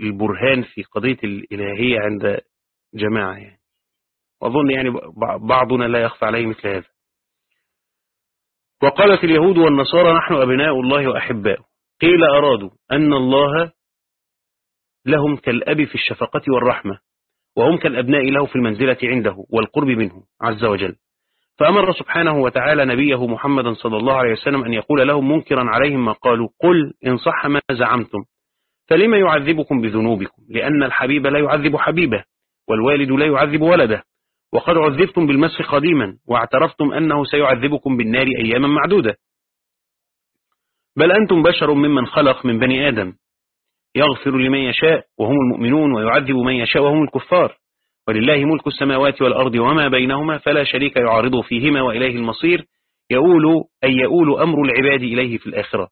Speaker 1: البرهان في قضية الإلهية عند جماعة يعني. وأظن يعني بعضنا لا يخفى عليه مثل هذا. وقالت اليهود والنصارى نحن أبناء الله وأحباؤه قيل أرادوا أن الله لهم كالأب في الشفقة والرحمة وهم كالأبناء له في المنزلة عنده والقرب منه عز وجل. فأمر سبحانه وتعالى نبيه محمدا صلى الله عليه وسلم أن يقول لهم منكرا عليهم ما قالوا. قل إن صح ما زعمتم. فلما يعذبكم بذنوبكم؟ لأن الحبيب لا يعذب حبيبه والوالد لا يعذب ولده. وقد عذبتم بالمسخ قديما واعترفتم أنه سيعذبكم بالنار أياما معدودة. بل أنتم بشر ممن خلق من بني آدم. يغفر لمن يشاء وهم المؤمنون ويعذب من يشاء وهم الكفار. ولله ملك السماوات والأرض وما بينهما فلا شريك يعارض فيهما وإليه المصير. يقول أي يقول أمر العباد إليه في الآخرة.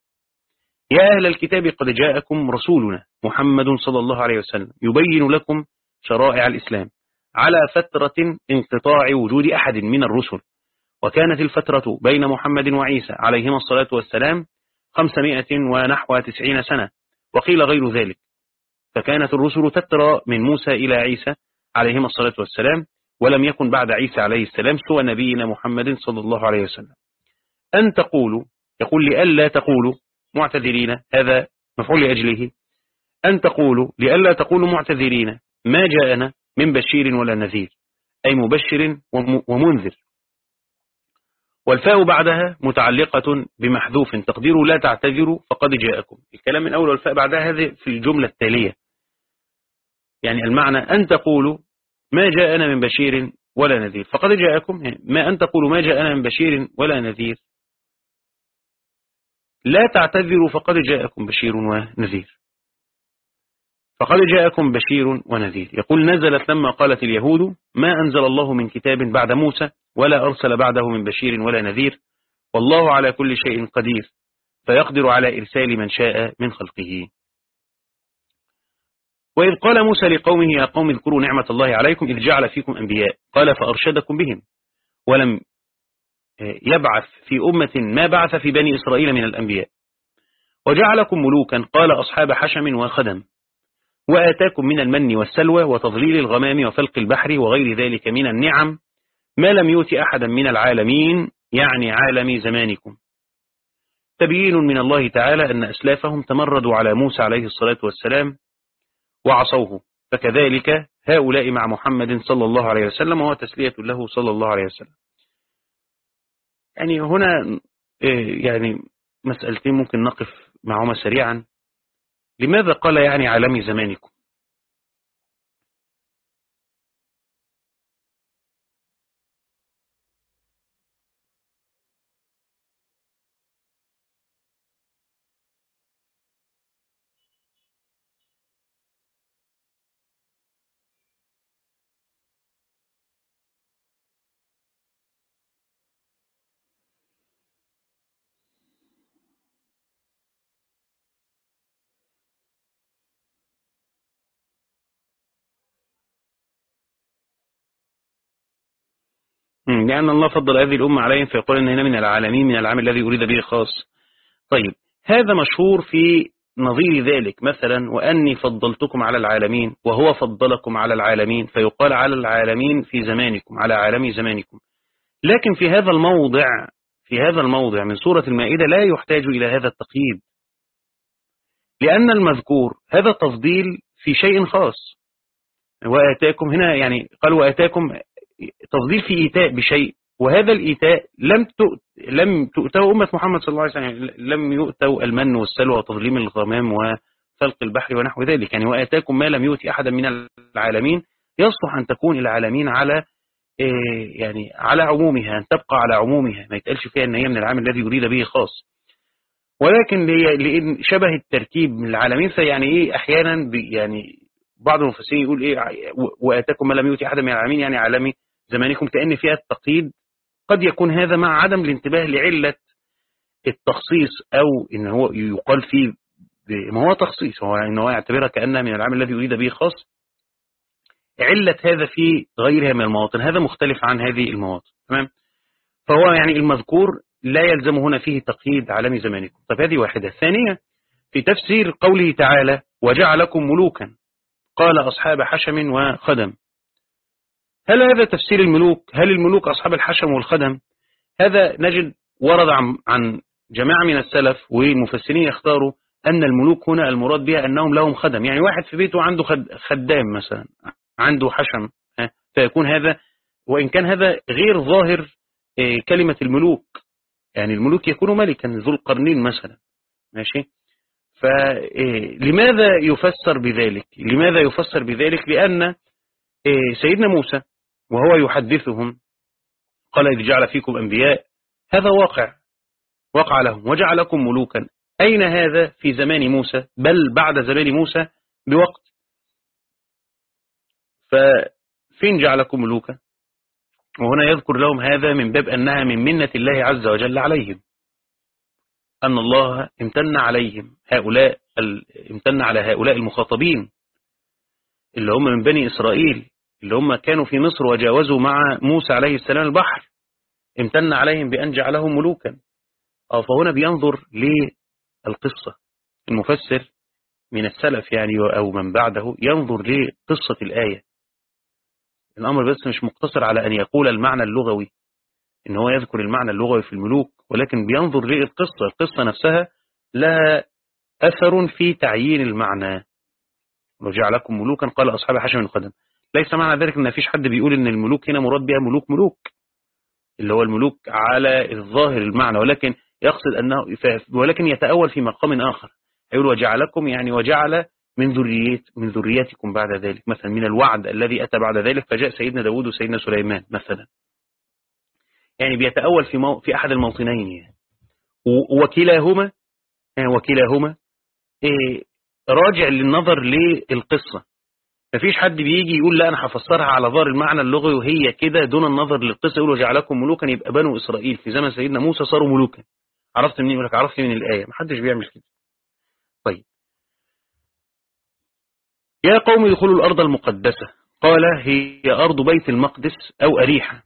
Speaker 1: يا أهل الكتاب قد جاءكم رسولنا محمد صلى الله عليه وسلم يبين لكم شرائع الإسلام. على فترة انقطاع وجود أحد من الرسل. وكانت الفترة بين محمد وعيسى عليهما الصلاة والسلام خمسمائة ونحو تسعين سنة وقيل غير ذلك. فكانت الرسل تترى من موسى إلى عيسى عليهما الصلاة والسلام ولم يكن بعد عيسى عليه السلام سوى نبينا محمد صلى الله عليه وسلم. أن تقولوا يقول لألا تقولوا معتذرين هذا مفعول لأجله. أن تقولوا لألا تقولوا معتذرين ما جاءنا؟ من بشير ولا نذير أي مبشر ومنذر. والفاء بعدها متعلقة بمحذوف تقديره لا تعتذروا فقد جاءكم. الكلام من أول والفاء بعدها هذه في الجملة التالية. يعني المعنى أن تقولوا ما جاءنا من بشير ولا نذير. فقد جاءكم يعني ما أن تقولوا ما جاءنا من بشير ولا نذير. لا تعتذروا فقد جاءكم بشير ونذير. فقد جاءكم بشير ونذير. يقول نزلت لما قالت اليهود ما أنزل الله من كتاب بعد موسى ولا أرسل بعده من بشير ولا نذير والله على كل شيء قدير فيقدر على إرسال من شاء من خلقه. وإذ قال موسى لقومه يا قوم اذكروا نعمة الله عليكم إذ جعل فيكم أنبياء. قال فأرشدكم بهم ولم يبعث في أمة ما بعث في بني إسرائيل من الأنبياء. وجعلكم ملوكا. قال أصحاب حشم وخدم. وآتاكم من المن والسلوى وتضليل الغمام وفلق البحر وغير ذلك من النعم ما لم يؤت أحدا من العالمين يعني عالم زمانكم. تبيين من الله تعالى أن أسلافهم تمردوا على موسى عليه الصلاة والسلام وعصوه. فكذلك هؤلاء مع محمد صلى الله عليه وسلم وهو تسلية له صلى الله عليه وسلم. يعني هنا إيه، يعني مسألتين ممكن نقف معهما سريعا. لماذا قال يعني عالمي زمانكم؟ لأن الله فضل هذه الأمة عليهم فيقول أن هنا من العالمين من العام الذي أريد به خاص. طيب هذا مشهور في نظير ذلك مثلا وأني فضلتكم على العالمين وهو فضلكم على العالمين فيقال على العالمين في زمانكم على عالم زمانكم. لكن في هذا الموضع في هذا الموضع من سورة المائدة لا يحتاج إلى هذا التقييد. لأن المذكور هذا تفضيل في شيء خاص. وآتاكم هنا يعني قال وآتاكم تفضيل في إيتاء بشيء وهذا الإيتاء لم لم تؤتوا أمة محمد صلى الله عليه وسلم يعني لم يؤتوا المن والسلوى وتظليم الغمام وفلق البحر ونحو ذلك يعني وآتاكم ما لم يؤتي أحدا من العالمين يصلح أن تكون العالمين على إيه، يعني على عمومها أن تبقى على عمومها ما يتقالش فيها أن هي من العام الذي يريد به خاص. ولكن لأن شبه التركيب من العالمين فيعني إيه أحيانا يعني بعض المفسرين يقول إيه وآتاكم ما لم يؤتي أحدا من العالمين يعني عالمي زمانكم كأن فيها التقييد. قد يكون هذا مع عدم الانتباه لعلة التخصيص أو إن هو يقال فيه ما هو تخصيص هو إن هو يعتبرها كأنها من العمل الذي يريد به خاص. علة هذا في غيرها من المواطن هذا مختلف عن هذه المواطن تمام؟ فهو يعني المذكور لا يلزم هنا فيه تقييد عالم زمانكم. طب هذه واحدة. ثانية في تفسير قوله تعالى وجعلكم ملوكا. قال أصحاب حشم وخدم. هل هذا تفسير الملوك؟ هل الملوك أصحاب الحشم والخدم؟ هذا نجد ورد عن, عن جماعة من السلف والمفسرين يختاروا أن الملوك هنا المراد بها أنهم لهم خدم. يعني واحد في بيته عنده خدام مثلا عنده حشم فيكون هذا وإن كان هذا غير ظاهر آه، كلمة الملوك. يعني الملوك يكون ملكا ذو القرنين مثلا. ماشي؟ فلماذا آه، يفسر بذلك؟ لماذا يفسر بذلك؟ لأن آه، سيدنا موسى وهو يحدثهم قال إذ جعل فيكم أنبياء هذا واقع وقع لهم وجعلكم ملوكا. أين هذا في زمان موسى؟ بل بعد زمان موسى بوقت. ففين جعلكم ملوكا؟ وهنا يذكر لهم هذا من باب أنها من منة الله عز وجل عليهم. أن الله امتن عليهم هؤلاء امتن على هؤلاء المخاطبين اللي هم من بني إسرائيل. اللي هم كانوا في مصر وجاوزوا مع موسى عليه السلام البحر امتن عليهم بأن جعلهم ملوكا. أو فهنا بينظر للقصة. المفسر من السلف يعني أو من بعده ينظر لقصة الآية. الأمر بس مش مقتصر على أن يقول المعنى اللغوي إن هو يذكر المعنى اللغوي في الملوك ولكن بينظر للقصة. القصة نفسها لها أثر في تعيين المعنى. وجعلكم ملوكا قال أصحاب حشم القدم. ليس معنى ذلك إن مفيش حد بيقول إن الملوك هنا مراد بها ملوك ملوك اللي هو الملوك على الظاهر المعنى ولكن يقصد أنه ولكن يتأول في مقام آخر يقول وجعلكم يعني وجعل من ذريت من ذريتكم بعد ذلك مثلا من الوعد الذي أتى بعد ذلك فجاء سيدنا داود وسيدنا سليمان مثلا. يعني بيتأول في في أحد الموطنين يعني. وكلاهما يعني وكلاهما إيه راجع للنظر للقصة. مفيش حد بيجي يقول لا أنا هفسرها على ظاهر المعنى اللغوي وهي كده دون النظر للقصة يقول وجعلكم ملوكا يبقى بنو إسرائيل في زمن سيدنا موسى صاروا ملوكا. عرفت منين؟ يقول لك عرفت من الآية. محدش بيعمل كده. طيب. يا قوم ادخلوا الأرض المقدسة. قال هي أرض بيت المقدس أو أريحة.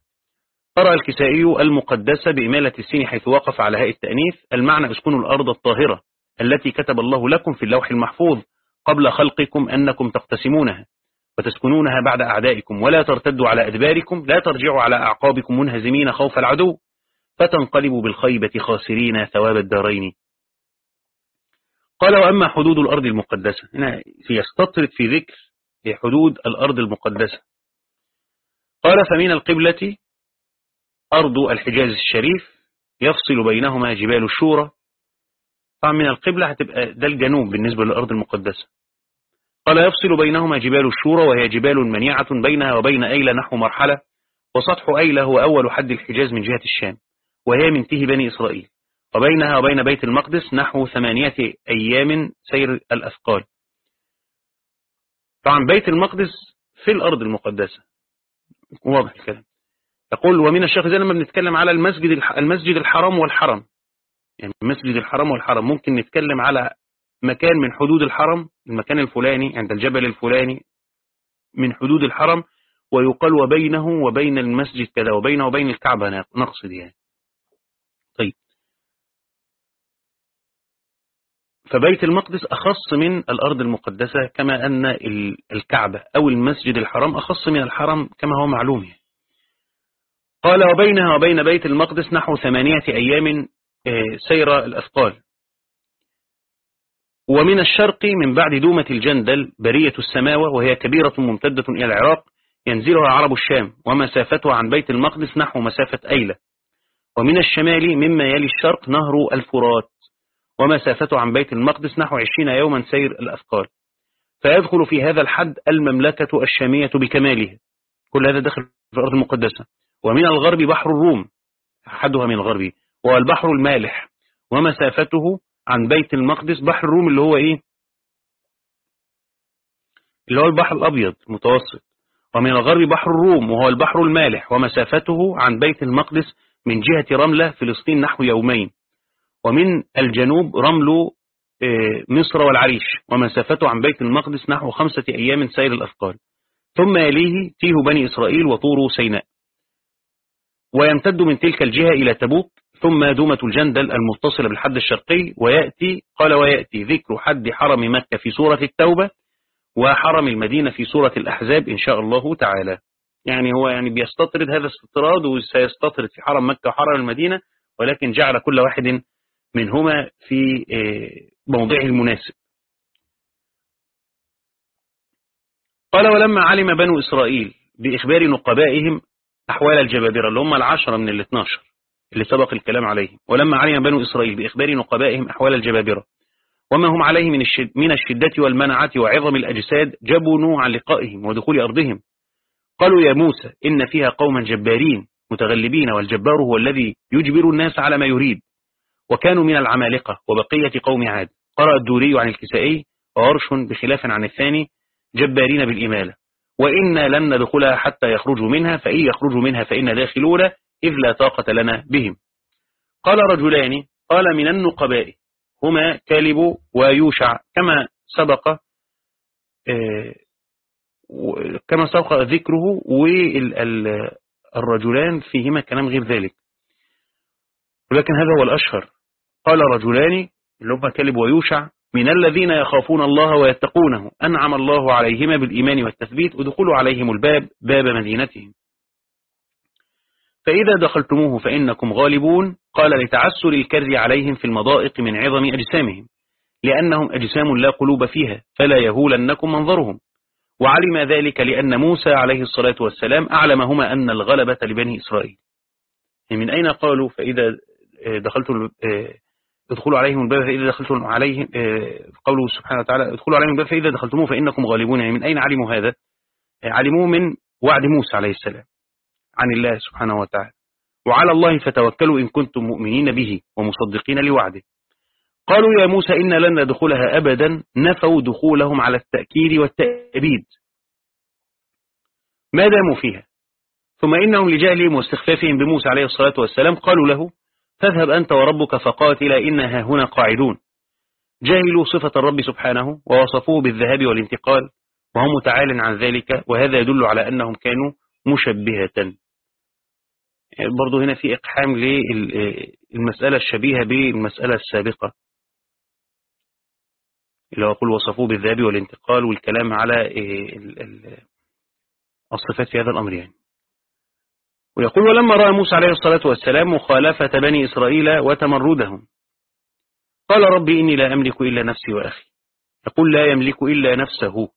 Speaker 1: قرأ الكسائي المقدسة بإمالة السين حيث وقف على هاء التأنيث. المعنى اسكنوا الأرض الطاهرة التي كتب الله لكم في اللوح المحفوظ قبل خلقكم أنكم تقتسمونها. وتسكنونها بعد أعدائكم ولا ترتدوا على أدباركم لا ترجعوا على أعقابكم منهزمين خوف العدو فتنقلبوا بالخيبة خاسرين ثواب الدارين. قال وأما حدود الأرض المقدسة؟ هنا يستطرد في ذكر حدود الأرض المقدسة. قال فمن القبلة أرض الحجاز الشريف يفصل بينهما جبال الشورى. طبعا من القبلة هتبقى ده الجنوب بالنسبة للأرض المقدسة. قال يفصل بينهما جبال الشورى وهي جبال منيعة بينها وبين أيلة نحو مرحلة وسطح أيلة هو أول حد الحجاز من جهة الشام وهي من تيه بني إسرائيل وبينها وبين بيت المقدس نحو ثمانية أيام سير الأثقال. طبعا بيت المقدس في الأرض المقدسة. واضح الكلام. يقول ومن الشيخ زي لما بنتكلم على المسجد المسجد الحرام والحرم. يعني المسجد الحرام والحرم ممكن نتكلم على مكان من حدود الحرم المكان الفلاني عند الجبل الفلاني من حدود الحرم ويقال وبينه وبين المسجد كذا وبينه وبين الكعبة نقصد يعني. طيب. فبيت المقدس أخص من الأرض المقدسة كما أن الكعبة أو المسجد الحرام أخص من الحرم كما هو معلوم يعني. قال وبينها وبين بيت المقدس نحو ثمانية أيام آه، سير الأثقال. ومن الشرق من بعد دومة الجندل برية السماوة وهي كبيرة ممتدة إلى العراق ينزلها عرب الشام ومسافتها عن بيت المقدس نحو مسافة أيلة. ومن الشمال مما يلي الشرق نهر الفرات ومسافته عن بيت المقدس نحو عشرين يوما سير الأثقال. فيدخل في هذا الحد المملكة الشامية بكمالها كل هذا دخل في الأرض المقدسة. ومن الغرب بحر الروم أحدها من الغرب وهو البحر المالح ومسافته عن بيت المقدس بحر الروم اللي هو إيه؟ اللي هو البحر الأبيض متوسط ومن الغرب بحر الروم وهو البحر المالح ومسافته عن بيت المقدس من جهة رملة فلسطين نحو يومين. ومن الجنوب رمل آه، مصر والعريش ومسافته عن بيت المقدس نحو خمسة أيام سير الأثقال. ثم يليه تيه بني إسرائيل وطور سيناء. ويمتد من تلك الجهة إلى تبوك ثم دومة الجندل المتصلة بالحد الشرقي ويأتي قال ويأتي ذكر حد حرم مكة في سورة التوبة وحرم المدينة في سورة الأحزاب إن شاء الله تعالى. يعني هو يعني بيستطرد هذا الاستطراد وسيستطرد في حرم مكة وحرم المدينة ولكن جعل كل واحد منهما في آه، موضعه المناسب. قال ولما علم بنو إسرائيل بإخبار نقبائهم أحوال الجبابرة اللي هم العشرة من الاثناشر اللي سبق الكلام عليهم ولما علم بنو إسرائيل بإخبار نقبائهم أحوال الجبابرة وما هم عليه من الشد من الشدة والمنعة وعظم الأجساد جبنوا عن لقائهم ودخول أرضهم. قالوا يا موسى إن فيها قوما جبارين متغلبين والجبار هو الذي يجبر الناس على ما يريد. وكانوا من العمالقة وبقية قوم عاد. قرأ الدوري عن الكسائي وورش بخلاف عن الثاني جبارين بالإمالة. وإنا لن ندخلها حتى يخرجوا منها فإن يخرجوا منها فإنا داخلون إذ لا طاقة لنا بهم. قال رجلان قال من النقباء. هما كالب ويوشع كما سبق آه، كما سبق ذكره والرجلان فيهما كلام غير ذلك. ولكن هذا هو الأشهر. قال رجلان اللي كالب ويوشع من الذين يخافون الله ويتقونه. أنعم الله عليهما بالإيمان والتثبيت. ودخلوا عليهم الباب باب مدينتهم. فإذا دخلتموه فإنكم غالبون قال لتعسر الكر عليهم في المضائق من عظم أجسامهم لأنهم أجسام لا قلوب فيها فلا يهولنكم منظرهم. وعلم ذلك لأن موسى عليه الصلاة والسلام أعلمهما أن الغلبة لبني إسرائيل. من أين قالوا فإذا دخلتم ادخلوا عليهم الباب فإذا دخلتم عليهم قوله سبحانه وتعالى ادخلوا عليهم الباب فإذا دخلتموه فإنكم غالبون. يعني من أين علموا هذا؟ علموه من وعد موسى عليه السلام. عن الله سبحانه وتعالى. وعلى الله فتوكلوا إن كنتم مؤمنين به ومصدقين لوعده. قالوا يا موسى إن لن ندخلها أبدا نفوا دخولهم على التأكيد والتأبيد. ما داموا فيها. ثم إنهم لجهلهم واستخفافهم بموسى عليه الصلاة والسلام قالوا له فاذهب أنت وربك فقاتلا إنها هنا قاعدون. جاهلوا صفة الرب سبحانه ووصفوه بالذهاب والانتقال وهو متعال عن ذلك وهذا يدل على أنهم كانوا مشبهة. برضو هنا في إقحام للمسألة الشبيهة بالمسألة السابقة. اللي هو يقول وصفوه بالذهاب والانتقال والكلام على الصفات في هذا الأمر يعني. ويقول ولما رأى موسى عليه الصلاة والسلام مخالفة بني إسرائيل وتمردهم قال ربي إني لا أملك إلا نفسي وأخي. يقول لا يملك إلا نفسه.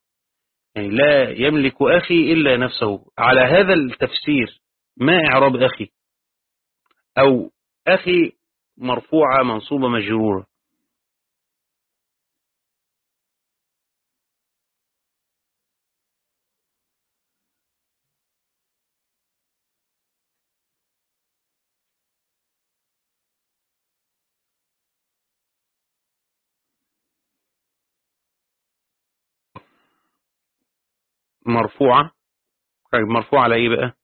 Speaker 1: يعني لا يملك أخي إلا نفسه. على هذا التفسير ما إعراب أخي؟ أو أخي مرفوعة منصوبة مجرورة. مرفوعة؟ طيب مرفوعة على إيه بقى؟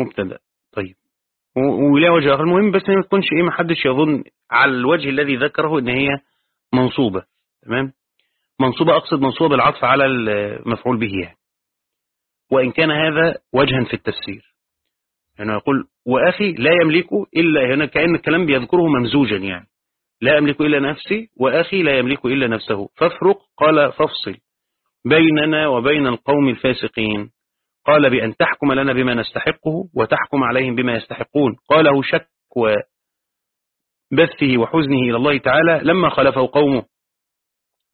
Speaker 1: مبتدأ. طيب. ولا وجه آخر المهم بس ما تكونش إيه ما حدش يظن على الوجه الذي ذكره إن هي منصوبة. تمام؟ منصوبة أقصد منصوبة بالعطف على المفعول به يعني. وإن كان هذا وجها في التفسير. يعني يقول وأخي لا يملك إلا هنا كأن الكلام بيذكره ممزوجا يعني. لا أملك إلا نفسي وأخي لا يملك إلا نفسه. فافرق قال فافصل بيننا وبين القوم الفاسقين. قال بأن تحكم لنا بما نستحقه وتحكم عليهم بما يستحقون. قاله شك وبثه وحزنه إلى الله تعالى لما خلفه قومه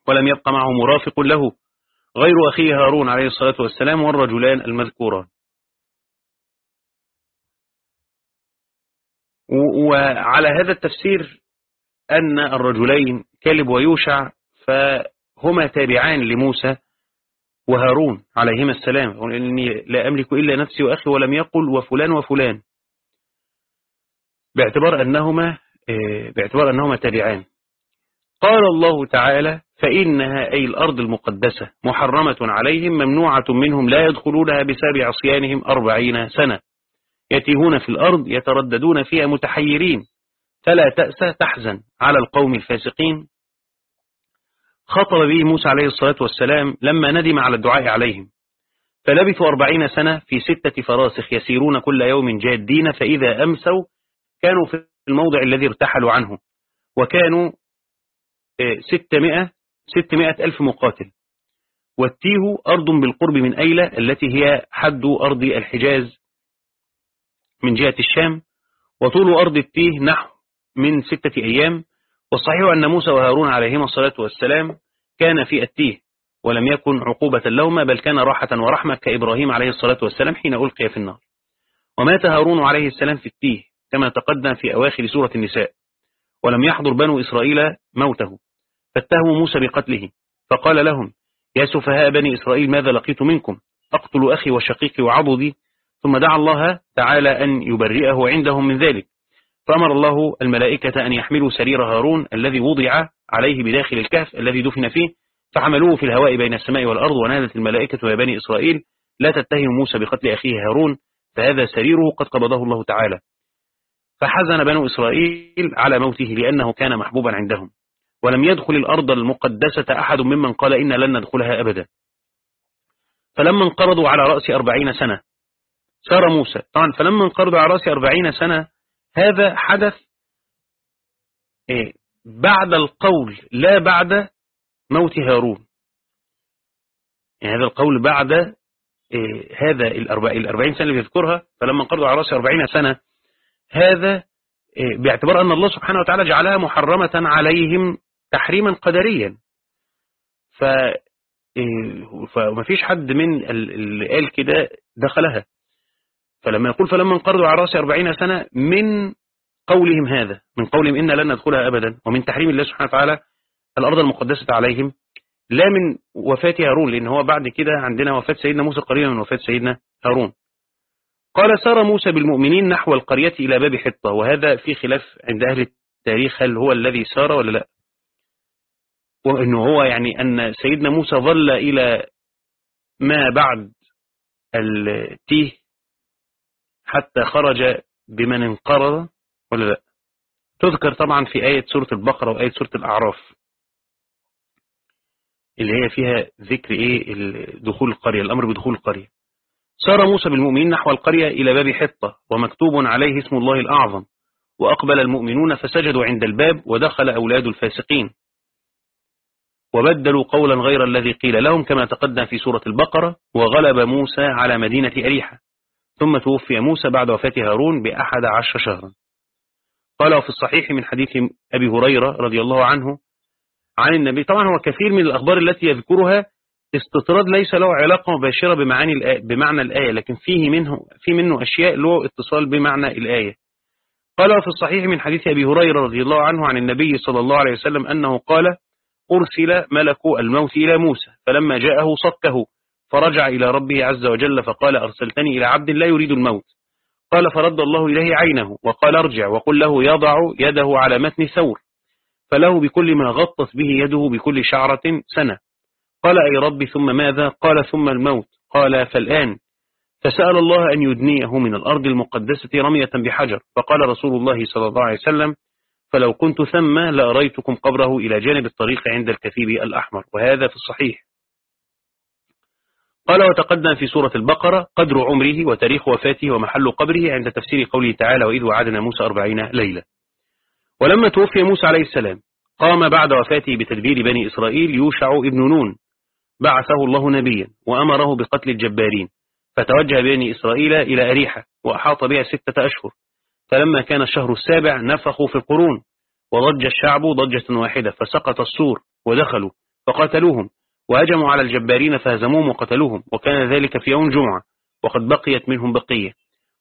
Speaker 1: ولم يبق معه مرافق له. غير أخيه هارون عليه الصلاة والسلام والرجلان المذكوران. وعلى هذا التفسير أن الرجلين كالب ويوشع فهما تابعان لموسى وهارون عليهما السلام إني لا أملك إلا نفسي وأخي ولم يقل وفلان وفلان. باعتبار أنهما آه، باعتبار أنهما تابعان. قال الله تعالى فإنها أي الأرض المقدسة محرمة عليهم ممنوعة منهم لا يدخلونها بسبب عصيانهم أربعين سنة. يتيهون في الأرض يترددون فيها متحيرين. فلا تأس تحزن على القوم الفاسقين. خطب به موسى عليه الصلاة والسلام لما ندم على الدعاء عليهم. فلبثوا أربعين سنة في ستة فراسخ يسيرون كل يوم جادين فإذا أمسوا كانوا في الموضع الذي ارتحلوا عنه. وكانوا آه، ستمائة, ستمائة ألف مقاتل. والتيه أرض بالقرب من أيلة التي هي حد أرض الحجاز من جهة الشام. وطول أرض التيه نحو من ستة أيام. والصحيح أن موسى وهارون عليهما الصلاة والسلام كان في التيه ولم يكن عقوبة لهما بل كان راحة ورحمة كإبراهيم عليه الصلاة والسلام حين ألقي في النار. ومات هارون عليه السلام في التيه كما تقدم في أواخر سورة النساء ولم يحضر بنو إسرائيل موته. فاتهموا موسى بقتله فقال لهم يا سفهاء بني إسرائيل ماذا لقيت منكم؟ أقتل أخي وشقيقي وعضدي ثم دعا الله تعالى أن يبرئه عندهم من ذلك. فأمر الله الملائكة أن يحملوا سرير هارون الذي وضع عليه بداخل الكهف الذي دفن فيه فحملوه في الهواء بين السماء والأرض ونادت الملائكة يا بني إسرائيل لا تتهم موسى بقتل أخيه هارون فهذا سريره قد قبضه الله تعالى. فحزن بنو إسرائيل على موته لأنه كان محبوبا عندهم ولم يدخل الأرض المقدسة أحد ممن قال إن لن ندخلها أبدا. فلما انقرضوا على رأس أربعين سنة سار موسى طبعا فلما انقرضوا على رأس أربعين سنة هذا حدث إيه، بعد القول لا بعد موت هارون. يعني هذا القول بعد إيه، هذا الأربعين سنة اللي بيذكرها فلما انقرضوا على رأس أربعين سنة هذا إيه، باعتبار أن الله سبحانه وتعالى جعلها محرمة عليهم تحريما قدريا. ف فما فيش حد من اللي قال كده دخلها. فلما يقول فلما انقرضوا على رأس أربعين سنة من قولهم هذا من قولهم إنا لن ندخلها أبدا ومن تحريم الله سبحانه وتعالى الأرض المقدسة عليهم لا من وفاة هارون لأن هو بعد كده عندنا وفاة سيدنا موسى قريبا من وفاة سيدنا هارون. قال سار موسى بالمؤمنين نحو القرية إلى باب حطة وهذا في خلاف عند أهل التاريخ هل هو الذي سار ولا لا؟ وأنه هو يعني أن سيدنا موسى ظل إلى ما بعد التيه حتى خرج بمن انقرض ولا لا؟ تذكر طبعا في آية سورة البقرة وآية سورة الأعراف اللي هي فيها ذكر إيه؟ دخول القرية الأمر بدخول القرية. سار موسى بالمؤمنين نحو القرية إلى باب حطة ومكتوب عليه اسم الله الأعظم. وأقبل المؤمنون فسجدوا عند الباب ودخل أولاد الفاسقين. وبدلوا قولا غير الذي قيل لهم كما تقدم في سورة البقرة وغلب موسى على مدينة أريحة. ثم توفي موسى بعد وفاة هارون بأحد عشر شهرا. قال وفي الصحيح من حديث أبي هريرة رضي الله عنه عن النبي طبعا هو كثير من الأخبار التي يذكرها استطراد ليس له علاقة مباشرة بمعاني الآية بمعنى الآية لكن فيه منه في منه أشياء له اتصال بمعنى الآية. قال في الصحيح من حديث أبي هريرة رضي الله عنه عن النبي صلى الله عليه وسلم أنه قال أرسل ملك الموت إلى موسى فلما جاءه صكه فرجع إلى ربه عز وجل فقال أرسلتني إلى عبد لا يريد الموت. قال فرد الله إليه عينه وقال ارجع وقل له يضع يده على متن ثور. فله بكل ما غطت به يده بكل شعرة سنة. قال أي ربي ثم ماذا؟ قال ثم الموت. قال فالآن. فسأل الله أن يدنيه من الأرض المقدسة رمية بحجر. فقال رسول الله صلى الله عليه وسلم فلو كنت ثم لأريتكم قبره إلى جانب الطريق عند الكثيب الأحمر. وهذا في الصحيح. قال وتقدم في سورة البقرة قدر عمره وتاريخ وفاته ومحل قبره عند تفسير قوله تعالى وإذ وعدنا موسى أربعين ليلة ولما توفي موسى عليه السلام قام بعد وفاته بتدبير بني إسرائيل يوشع ابن نون. بعثه الله نبيا وأمره بقتل الجبارين. فتوجه بني إسرائيل إلى أريحة وأحاط بها ستة أشهر. فلما كان الشهر السابع نفخوا في القرون. وضج الشعب ضجة واحدة فسقط السور ودخلوا فقتلوهم وهجموا على الجبارين فهزموهم وقتلوهم وكان ذلك في يوم جمعة وقد بقيت منهم بقية.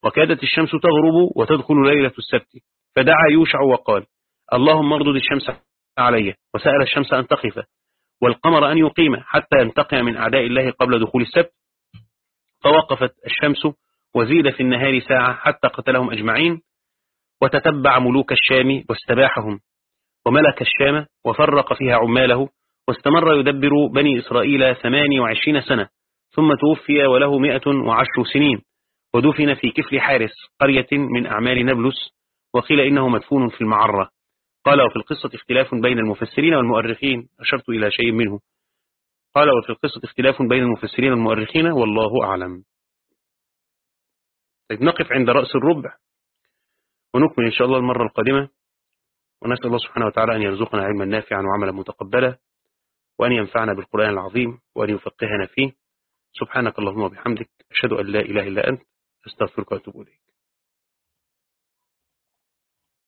Speaker 1: وكادت الشمس تغرب وتدخل ليلة السبت فدعا يوشع وقال اللهم اردد الشمس علي وسأل الشمس أن تقف والقمر أن يقيم حتى ينتقم من أعداء الله قبل دخول السبت. فوقفت الشمس وزيد في النهار ساعة حتى قتلهم أجمعين وتتبع ملوك الشام واستباحهم وملك الشام وفرق فيها عماله واستمر يدبر بني إسرائيل ثماني وعشرين سنة ثم توفي وله مئة وعشر سنين ودفن في كفل حارس قرية من أعمال نبلس وقيل إنه مدفون في المعرة. قال وفي القصة اختلاف بين المفسرين والمؤرخين. أشرت إلى شيء منه. قال وفي القصة اختلاف بين المفسرين والمؤرخين والله أعلم. طيب نقف عند رأس الربع ونكمل إن شاء الله المرة القادمة ونسأل الله سبحانه وتعالى أن يرزقنا علما نافعا وعملا متقبلا. وأن ينفعنا بالقرآن العظيم وأن يفقهنا فيه. سبحانك اللهم وبحمدك أشهد أن لا إله إلا أنت أستغفرك وأتوب إليك.